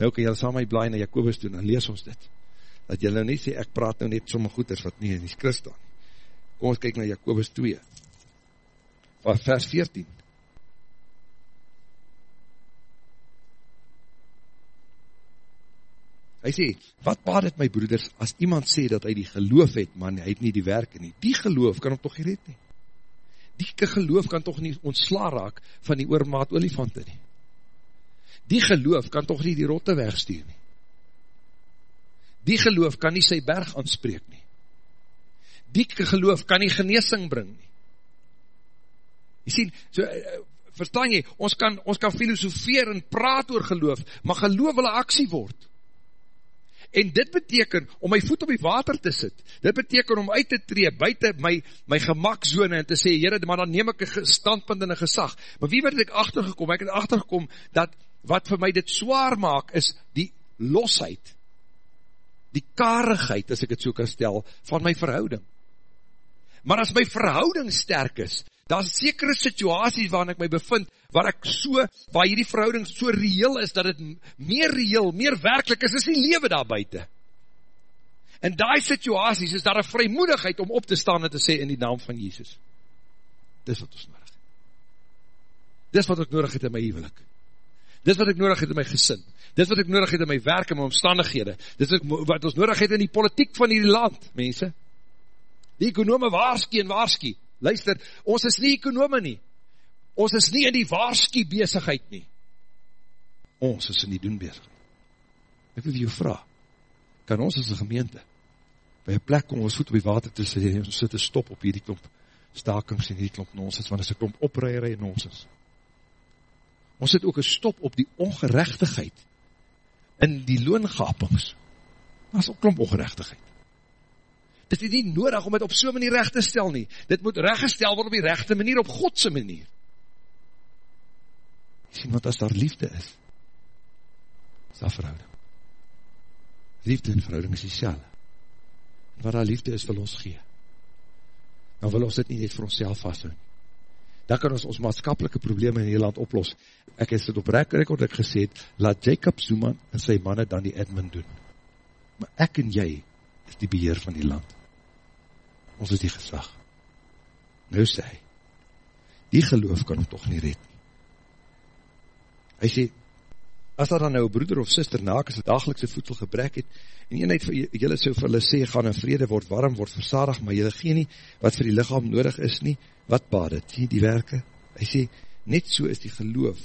Nou kan jy saam my blaai na Jacobus doen, en lees ons dit dat jy nou nie sê, ek praat nou net somme goeders wat nie in die skrif staan. Kom ons kyk na Jacobus 2, vers 14. Hy sê, wat baad het my broeders, as iemand sê dat hy die geloof het, man, hy het nie die werke nie. Die geloof kan hom toch nie red nie. Die geloof kan toch nie ontsla raak van die oormaat olifante nie. Die geloof kan toch nie die rotte wegstuur nie. Die geloof kan nie sy berg aanspreek nie. Die geloof kan nie geneesing bring nie. Jy sien, so, uh, verstaan jy, ons kan, ons kan filosofeer en praat oor geloof, maar geloof wil een aksie word. En dit beteken, om my voet op die water te sit, dit beteken om uit te tree, buiten my, my gemakzone en te sê, jyre, maar dan neem ek een standpunt en een gesag. Maar wie werd ek achtergekom? Ek het achtergekom, dat wat vir my dit zwaar maak, is die losheid, die karigheid, as ek het so kan stel, van my verhouding. Maar as my verhouding sterk is, daar is sekere situasies waarin ek my bevind, waar ek so, waar hierdie verhouding so reëel is, dat het meer reëel, meer werkelijk is, is die lewe daar buiten. In die situasies is daar een vrymoedigheid om op te staan en te sê in die naam van Jesus. Dis wat ons nodig het. Dis wat ek nodig het in my hevelik. Dis wat ek nodig het in my gesin. Dis wat ek nodig het in my werk en my omstandighede. Dis wat ons nodig het in die politiek van hierdie land, mense. Die ekonome waarski en waarski. Luister, ons is nie ekonome nie. Ons is nie in die waarski bezigheid nie. Ons is in die doen bezigheid. Ek wil jou vraag, kan ons as een gemeente, by een plek om ons voet op die water te sê, ons sit een stop op hierdie klomp stakings en hierdie klomp nonsens, want is een klomp opreierij en nonsens. Ons sit ook een stop op die ongerechtigheid in die loongapings. Dat is ook klomp ongerechtigheid. Dit is nie nodig om het op so'n manier recht te stel nie. Dit moet recht gestel word op die rechte manier, op Godse manier. Jy sien wat as daar liefde is, is daar verhouding. Liefde en verhouding is die selle. Wat daar liefde is, wil ons gee. Dan wil ons dit nie net vir ons self vasthoud. Dan kan ons ons maatskapelike probleme in die land oplos. Ek het dit op rekord ek gesê laat Jacob Zuma en sy manne dan die admin doen. Maar ek en jy is die beheer van die land. Ons is die gesag. Nou sê hy, die geloof kan hom toch nie red nie. Hy sê, as daar dan nou broeder of sister naak as het dagelikse voedsel gebrek het, en eenheid vir julle so vir hulle sê, gaan in vrede, word warm, word versadig, maar julle gee nie, wat vir die lichaam nodig is nie, wat baad het, sê die werke? Hy sê, net so is die geloof,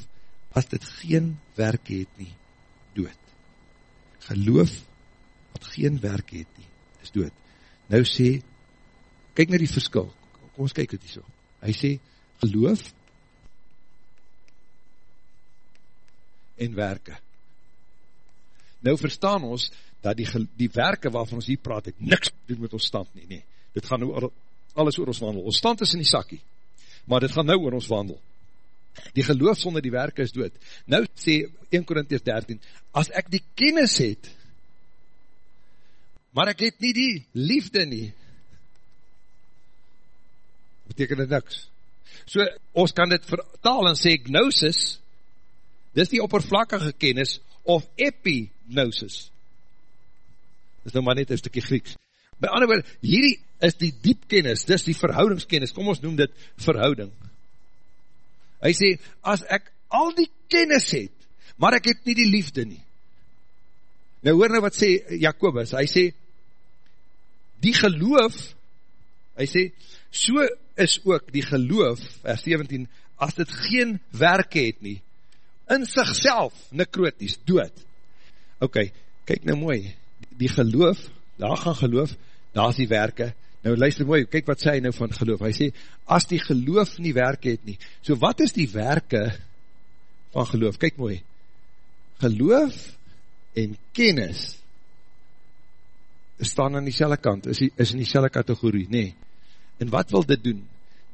as dit geen werke het nie, dood. Geloof, wat geen werke het nie, is dood. Nou sê, kyk na die verskil, kom ons kyk het hier so. Hy sê, geloof, en werke. Nou verstaan ons, dat die, die werke waarvan ons hier praat, het niks doen met ons stand nie, nee. Dit gaan nou alles oor ons wandel. Ons stand is in die sakkie, maar dit gaan nou oor ons wandel. Die geloof sonder die werke is dood. Nou sê 1 Korinties 13, as ek die kennis het, maar ek het nie die liefde nie, beteken dit niks. So, ons kan dit vertaal en sê gnosis, dis die oppervlakkige kennis, of epignosis. Dis nou maar net een stukje Grieks. By ander woord, hierdie is die diep kennis, dis die verhoudingskennis, kom ons noem dit verhouding. Hy sê, as ek al die kennis het, maar ek het nie die liefde nie. Nou hoor nou wat sê Jacobus, hy sê, die geloof, hy sê, so is ook die geloof, vers 17, as dit geen werke het nie, in sigself nekroties, dood. Ok, kyk nou mooi, die geloof daar gaan geloof, daar is die werke, nou luister mooi, kyk wat sê hy nou van geloof, hy sê, as die geloof nie werke het nie, so wat is die werke van geloof, kyk mooi, geloof en kennis, staan aan die selle kant, is, die, is in die selle kategorie, nee, en wat wil dit doen?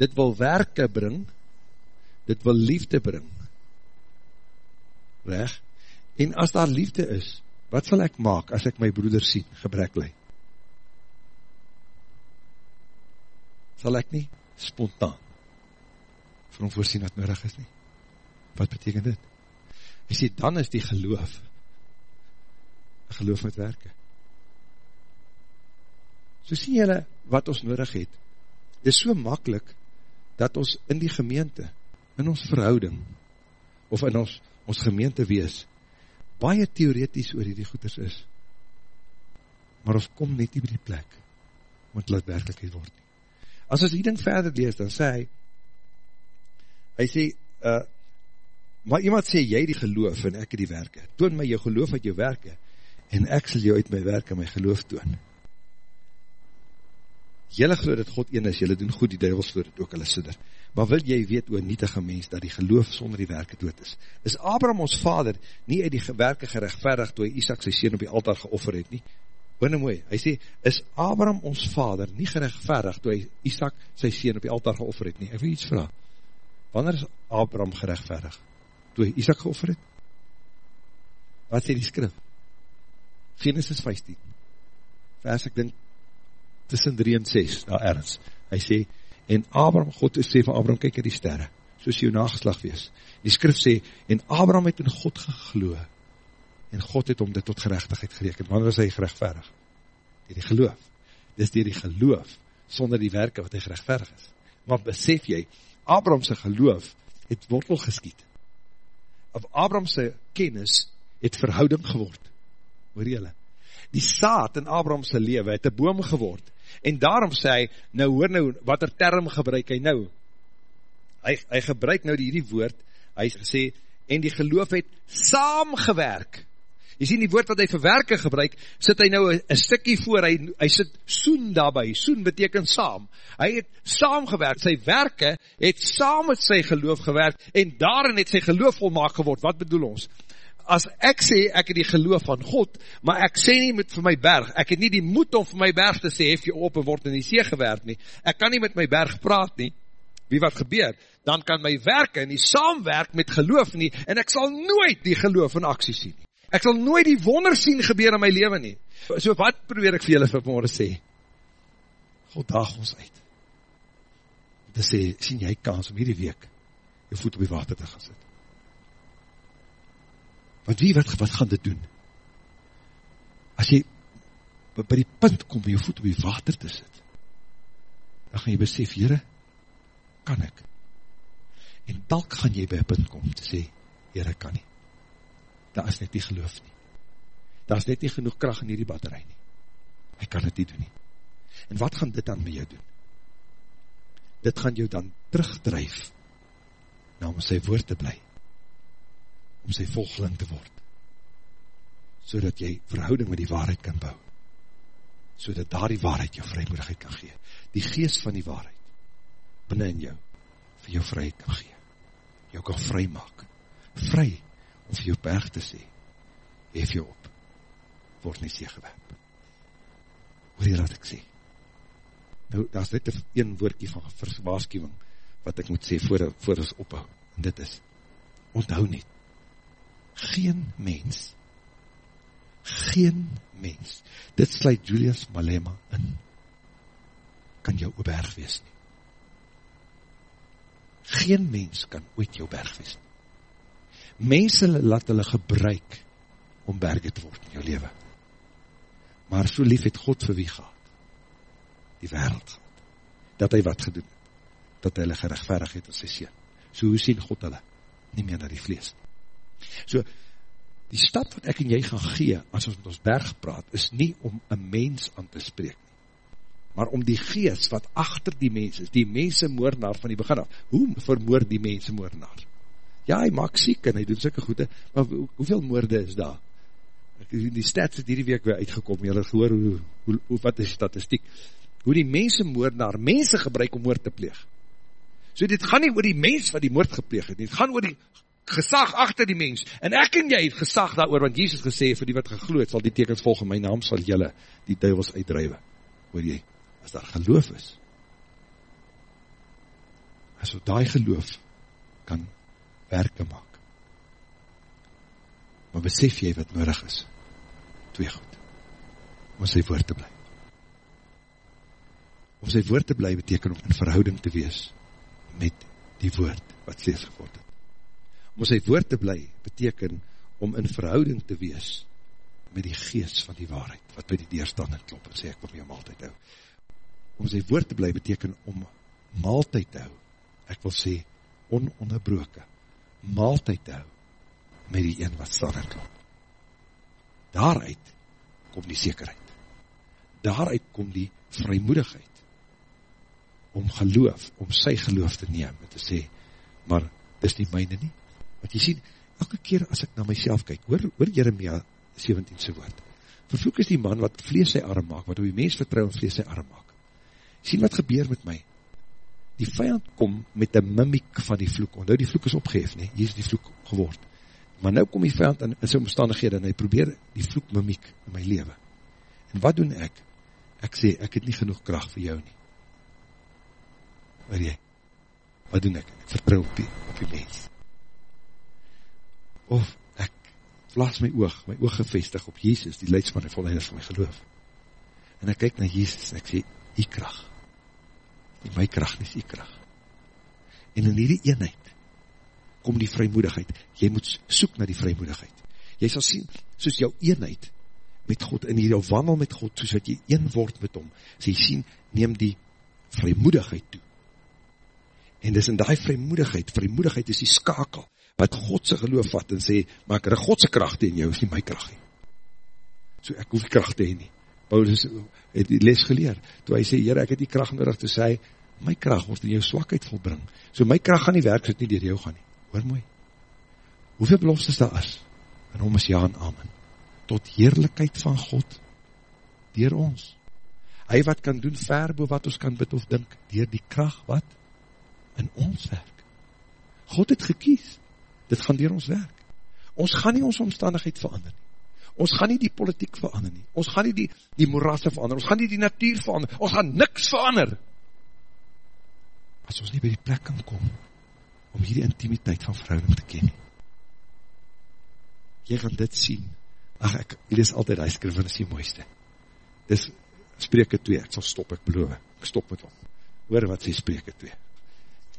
Dit wil werke bring, dit wil liefde bring, reg, en as daar liefde is, wat sal ek maak as ek my broeder sien, gebrek leid? sal ek nie spontaan vir hom voorsien wat nodig is nie. Wat betekent dit? Hy sê, dan is die geloof een geloof met werke. So sien jylle wat ons nodig het. Dit is so makkelijk dat ons in die gemeente, in ons verhouding, of in ons, ons gemeente wees, baie theoretisch oor die goeders is. Maar ons kom net nie by die plek, want laat werkelijkheid word nie. As ons die ding verder lees, dan sê hy, hy sê, uh, maar iemand sê, jy die geloof en ek die werke. Toon my jou geloof uit jou werke, en ek sal jou uit my werke my geloof toon. Julle geloof dat God een is, julle doen goed, die duivels geloof dat ook hulle sidder. Maar wil jy weet, oor nietige mens, dat die geloof sonder die werke dood is? Is Abraham ons vader nie uit die werke gerechtverdig, toe hy Isaac sy sien op die altaar geoffer het nie? Hoor nou mooi, hy sê, is Abraham ons vader nie gerechtvaardig toe hy Isaac sy sien op die altaar geoffer het nie? Ek wil iets vraag. Wanneer is Abraham gerechtvaardig? Toe hy Isaac geoffer het? Wat sê die skrif? Genesis 15. Vers ek dink tussen 3 en 6, daar ergens. Hy sê, en Abraham, God sê van Abraham, kyk in die sterre, soos jou nageslag wees. Die skrif sê, en Abraham het in God gegloe, en God het om dit tot gerechtigheid gereken. Wanneer is hy gerechtverig? Dier die geloof. Dis dier die geloof, sonder die werke wat hy gerechtverig is. Maar besef jy, Abrahamse geloof het wortel geskiet. Of Abrahamse kennis het verhouding geword. Hoor jylle? Die saad in Abrahamse lewe het een boom geword. En daarom sê hy, nou hoor nou, wat er term gebruik hy nou? Hy, hy gebruik nou die, die woord, hy sê, en die geloof het saamgewerk Jy sien die woord wat hy vir werke gebruik, sit hy nou een stikkie voor, hy, hy sit soen daarby, soen beteken saam. Hy het saamgewerk, sy werke het saam met sy geloof gewerk, en daarin het sy geloof volmaak geword. Wat bedoel ons? As ek sê, ek het die geloof van God, maar ek sê nie met vir my berg, ek het nie die moed om vir my berg te sê, hef jy op en word in die see gewerk nie, ek kan nie met my berg praat nie, wie wat gebeur, dan kan my werke nie saamwerk met geloof nie, en ek sal nooit die geloof in aksie sien nie. Ek sal nooit die wonder sien gebeur in my leven nie. So wat probeer ek vir julle vanmorgen sê? God daag ons uit. Te sê, sien jy kans om hierdie week jou voet op die water te gaan sit. Want wie wat, wat gaan dit doen? As jy by die punt kom om jou voet op die water te sit, dan gaan jy besef, Heere, kan ek? En dalk gaan jy by een punt kom te sê, Heere, kan nie daar is net nie geloof nie. Daar is net nie genoeg kracht in die batterij nie. Hy kan het nie doen nie. En wat gaan dit dan met jou doen? Dit gaan jou dan terugdrijf na om sy woord te bly, om sy volgeling te word, so dat jy verhouding met die waarheid kan bou, so dat daar die waarheid jou vrymoedigheid kan gee. Die geest van die waarheid, binnen in jou, vir jou vryheid kan gee, jou kan vry maak, vry om vir jou berg te sê, hef jou op, word nie sê gewerp. Hoor jy wat ek sê? Nou, daar is net een woordkie van waarschuwing, wat ek moet sê voor, voor ons ophou, en dit is, onthou net, geen mens, geen mens, dit sluit Julius Malema in, kan jou op berg wees nie. Geen mens kan ooit jou berg wees nie mense laat hulle gebruik om berge te word in jou leven. Maar so lief het God vir wie gehad, die wereld gehad, dat hy wat gedoen het, dat hy hulle gerechtverig het as sy sien. So hoe sien God hulle? Nie meer na die vlees. So, die stap wat ek en jy gaan gee, as ons met ons berg praat, is nie om een mens aan te spreek maar om die geest wat achter die mens is, die mense moordenaar van die begin af, hoe vermoord die mense moordenaar? Ja, hy maak siek en hy doen sikke goede, maar hoeveel moorde is daar? die stats het hierdie week weer uitgekom, jy het gehoor hoe, hoe, hoe, wat is statistiek, hoe die mense moordenaar mense gebruik om moord te pleeg. So dit gaan nie oor die mens wat die moord gepleeg het, dit gaan oor die gesag achter die mens, en ek en jy het gesag daar want Jesus gesê, vir die wat gegloed, sal die tekens volg in my naam, sal jylle die duivels uitdrijwe, hoor jy, as daar geloof is, as so die geloof kan werke maak, maar besef jy wat nodig is, twee goed, om sy woord te bly, om sy woord te bly beteken om in verhouding te wees, met die woord wat vlees geword het, om sy woord te bly, beteken om in verhouding te wees met die geest van die waarheid, wat by die deurstand en klop en sê, ek wil my maaltijd hou. Om sy woord te bly, beteken om maaltijd te hou, ek wil sê, ononderbroke, maaltijd te hou, met die een wat staan en klop. Daaruit kom die zekerheid. Daaruit kom die vrymoedigheid, om geloof, om sy geloof te neem, en te sê, maar dis nie myne nie, Want jy sien, elke keer as ek na myself kyk, hoor, hoor Jeremia 17 se woord, vervloek is die man wat vlees sy arm maak, wat hoe die mens vertrouw en vlees sy arm maak. Sien wat gebeur met my? Die vijand kom met die mimiek van die vloek, want nou die vloek is opgeef, nie? hier is die vloek geword. Maar nou kom die vijand in, in sy omstandighede en hy probeer die vloek mimiek in my leven. En wat doen ek? Ek sê, ek het nie genoeg kracht vir jou nie. Waar jy? Wat doen ek? Ek vertrouw op die, op die mens of ek vlas my oog, my oog gevestig op Jesus, die leidsman en volleiders van my geloof. En ek kyk na Jesus en ek sê, die kracht, nie my kracht, nie die kracht. En in die eenheid, kom die vrymoedigheid, jy moet soek na die vrymoedigheid. Jy sal sien, soos jou eenheid met God, en jou wandel met God, soos wat jy een word met hom, sê jy sien, neem die vrymoedigheid toe. En dis in die vrymoedigheid, vrymoedigheid is die skakel, wat Godse geloof vat en sê, maar ek rig Godse kracht in jou, is nie my kracht nie. So ek hoef die kracht te heen nie. Paulus het die les geleer, toe hy sê, Heere, ek het die kracht nodig, toe sê, my kracht word in jou swakheid volbring. So my kracht gaan nie werk, so het nie dier jou gaan nie. Hoor mooi. Hoeveel beloftes daar is? En om is ja en amen. Tot heerlijkheid van God, dier ons. Hy wat kan doen ver bo wat ons kan bid of dink, dier die kracht wat in ons werk. God het gekies dit gaan dier ons werk. Ons gaan nie ons omstandigheid verander nie. Ons gaan nie die politiek verander nie. Ons gaan nie die, die morasse verander. Ons gaan nie die natuur verander. Ons gaan niks verander. As ons nie by die plek kan kom, om hierdie intimiteit van verhouding te ken. Jy gaan dit sien. Ach, ek lees altyd die skrif, en is die mooiste. Dis spreke 2, ek sal stop, ek beloof. Ek stop met hom. Hoor wat sê spreke 2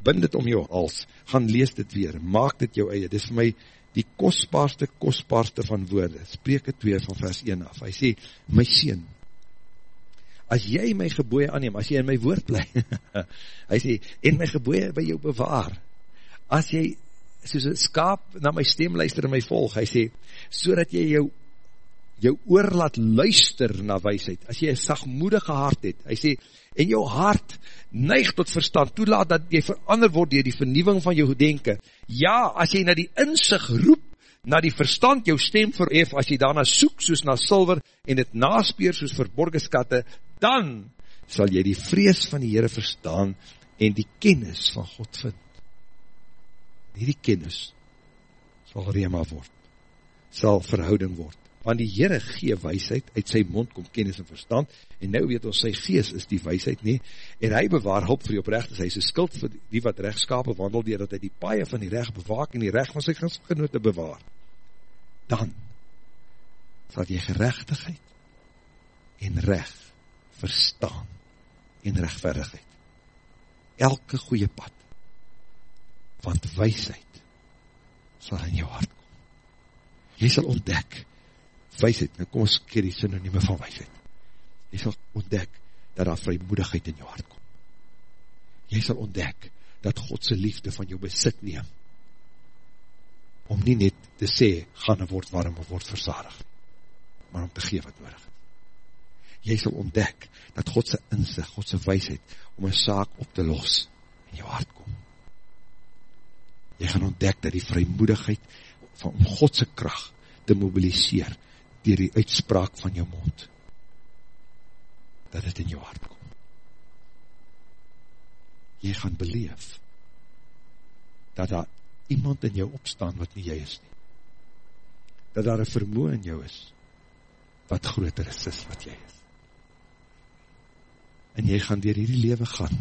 bind dit om jou hals, gaan lees dit weer, maak dit jou eie, dit is vir my die kostbaarste, kostbaarste van woorde, het weer van vers 1 af, hy sê, my sien, as jy my geboeie aanneem, as jy in my woord bly, hy sê, en my geboeie by jou bewaar, as jy, soos een skaap na my stem luister en my volg, hy sê, so dat jy jou jou oor laat luister na weisheid, as jy een sagmoedige hart het, hy sê, en jou hart neig tot verstand, toelaat dat jy verander word dier die vernieuwing van jou denken, ja, as jy na die inzicht roep, na die verstand jou stem verhef, as jy daarna soek soos na silver, en het naspeer soos verborge skatte, dan sal jy die vrees van die Heere verstaan, en die kennis van God vind. Nie die kennis sal rema word, sal verhouding word, want die Heere gee weisheid, uit sy mond kom kennis en verstand, en nou weet ons, sy gees is die weisheid nie, en hy bewaar hulp vir die oprecht, hy is een skuld vir die wat rechtskapen wandel, die dat hy die paie van die recht bewaak, en die recht van sy genote bewaar. Dan, sal jy gerechtigheid, en recht, verstaan, en rechtverdigheid. Elke goeie pad, want weisheid, sal in jou hart kom. Jy sal ontdek, weisheid, nou kom ons keer die synonieme van weisheid. Jy sal ontdek, dat daar vrymoedigheid in jou hart kom. Jy sal ontdek, dat Godse liefde van jou besit neem, om nie net te sê, gaan en word warm of word versadig, maar om te gee wat nodig. Jy sal ontdek, dat Godse inzicht, Godse weisheid, om een saak op te los, in jou hart kom. Jy gaan ontdek, dat die vrymoedigheid, van om Godse kracht te mobiliseer, dier die uitspraak van jou mond, dat het in jou hart kom. Jy gaan beleef, dat daar iemand in jou opstaan wat nie jy is nie. Dat daar een vermoe in jou is, wat groter is as wat jy is. En jy gaan dier hierdie leven gaan,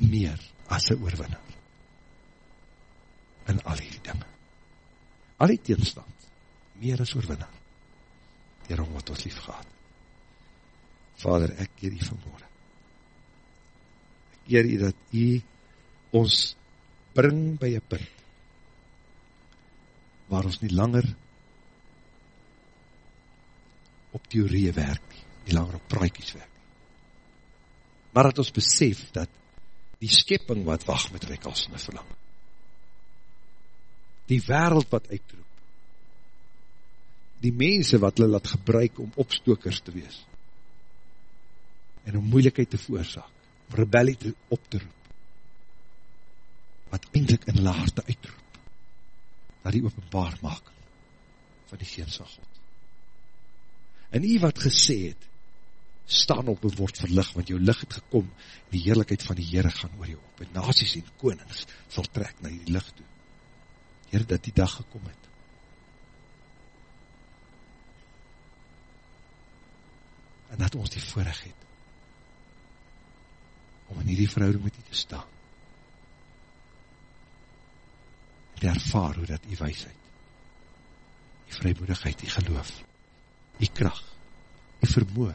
meer as een oorwinnaar. In al hierdie dinge. Al die teenstand, meer as oorwinnaar. Wat ons lief gehad. Vader, ek keer u vanmorgen. Ek keer u dat u ons bring by een punt waar ons nie langer op theorie werk nie, nie langer op praaikies werk nie. Maar dat ons besef dat die skepping wat wacht met rekkels en verlang, die wereld wat uitroep, die mense wat hulle laat gebruik om opstokers te wees, en om moeilikheid te veroorzaak, om rebellie te op te roep, wat eindelijk in hulle harte uitroep, dat die openbaar maak van die geens van God. En die wat gesê het, staan op en word verlig, want jou licht het gekom, en die heerlijkheid van die Heere gaan oor jou op, en nazies en konings sal trek na die licht toe. Heere, dat die dag gekom het. En dat ons die voorig het, om in die verhouding met die te staan, en ervaar hoe dat die weisheid, die vrymoedigheid, die geloof, die kracht, die vermoe,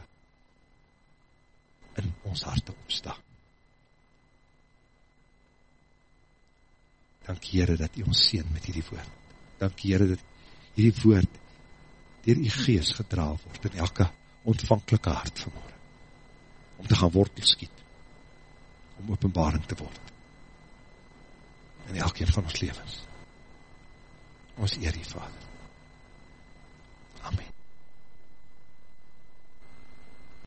in ons harte opstaan. Dank Heere dat u ons sien met hierdie woord. Dank Heere dat hierdie woord dier die gees gedra word in elke ontvankelike hart vanmorgen. Om te gaan wortel skiet. Om openbaring te word. In elkeen van ons levens ons eer die Vader.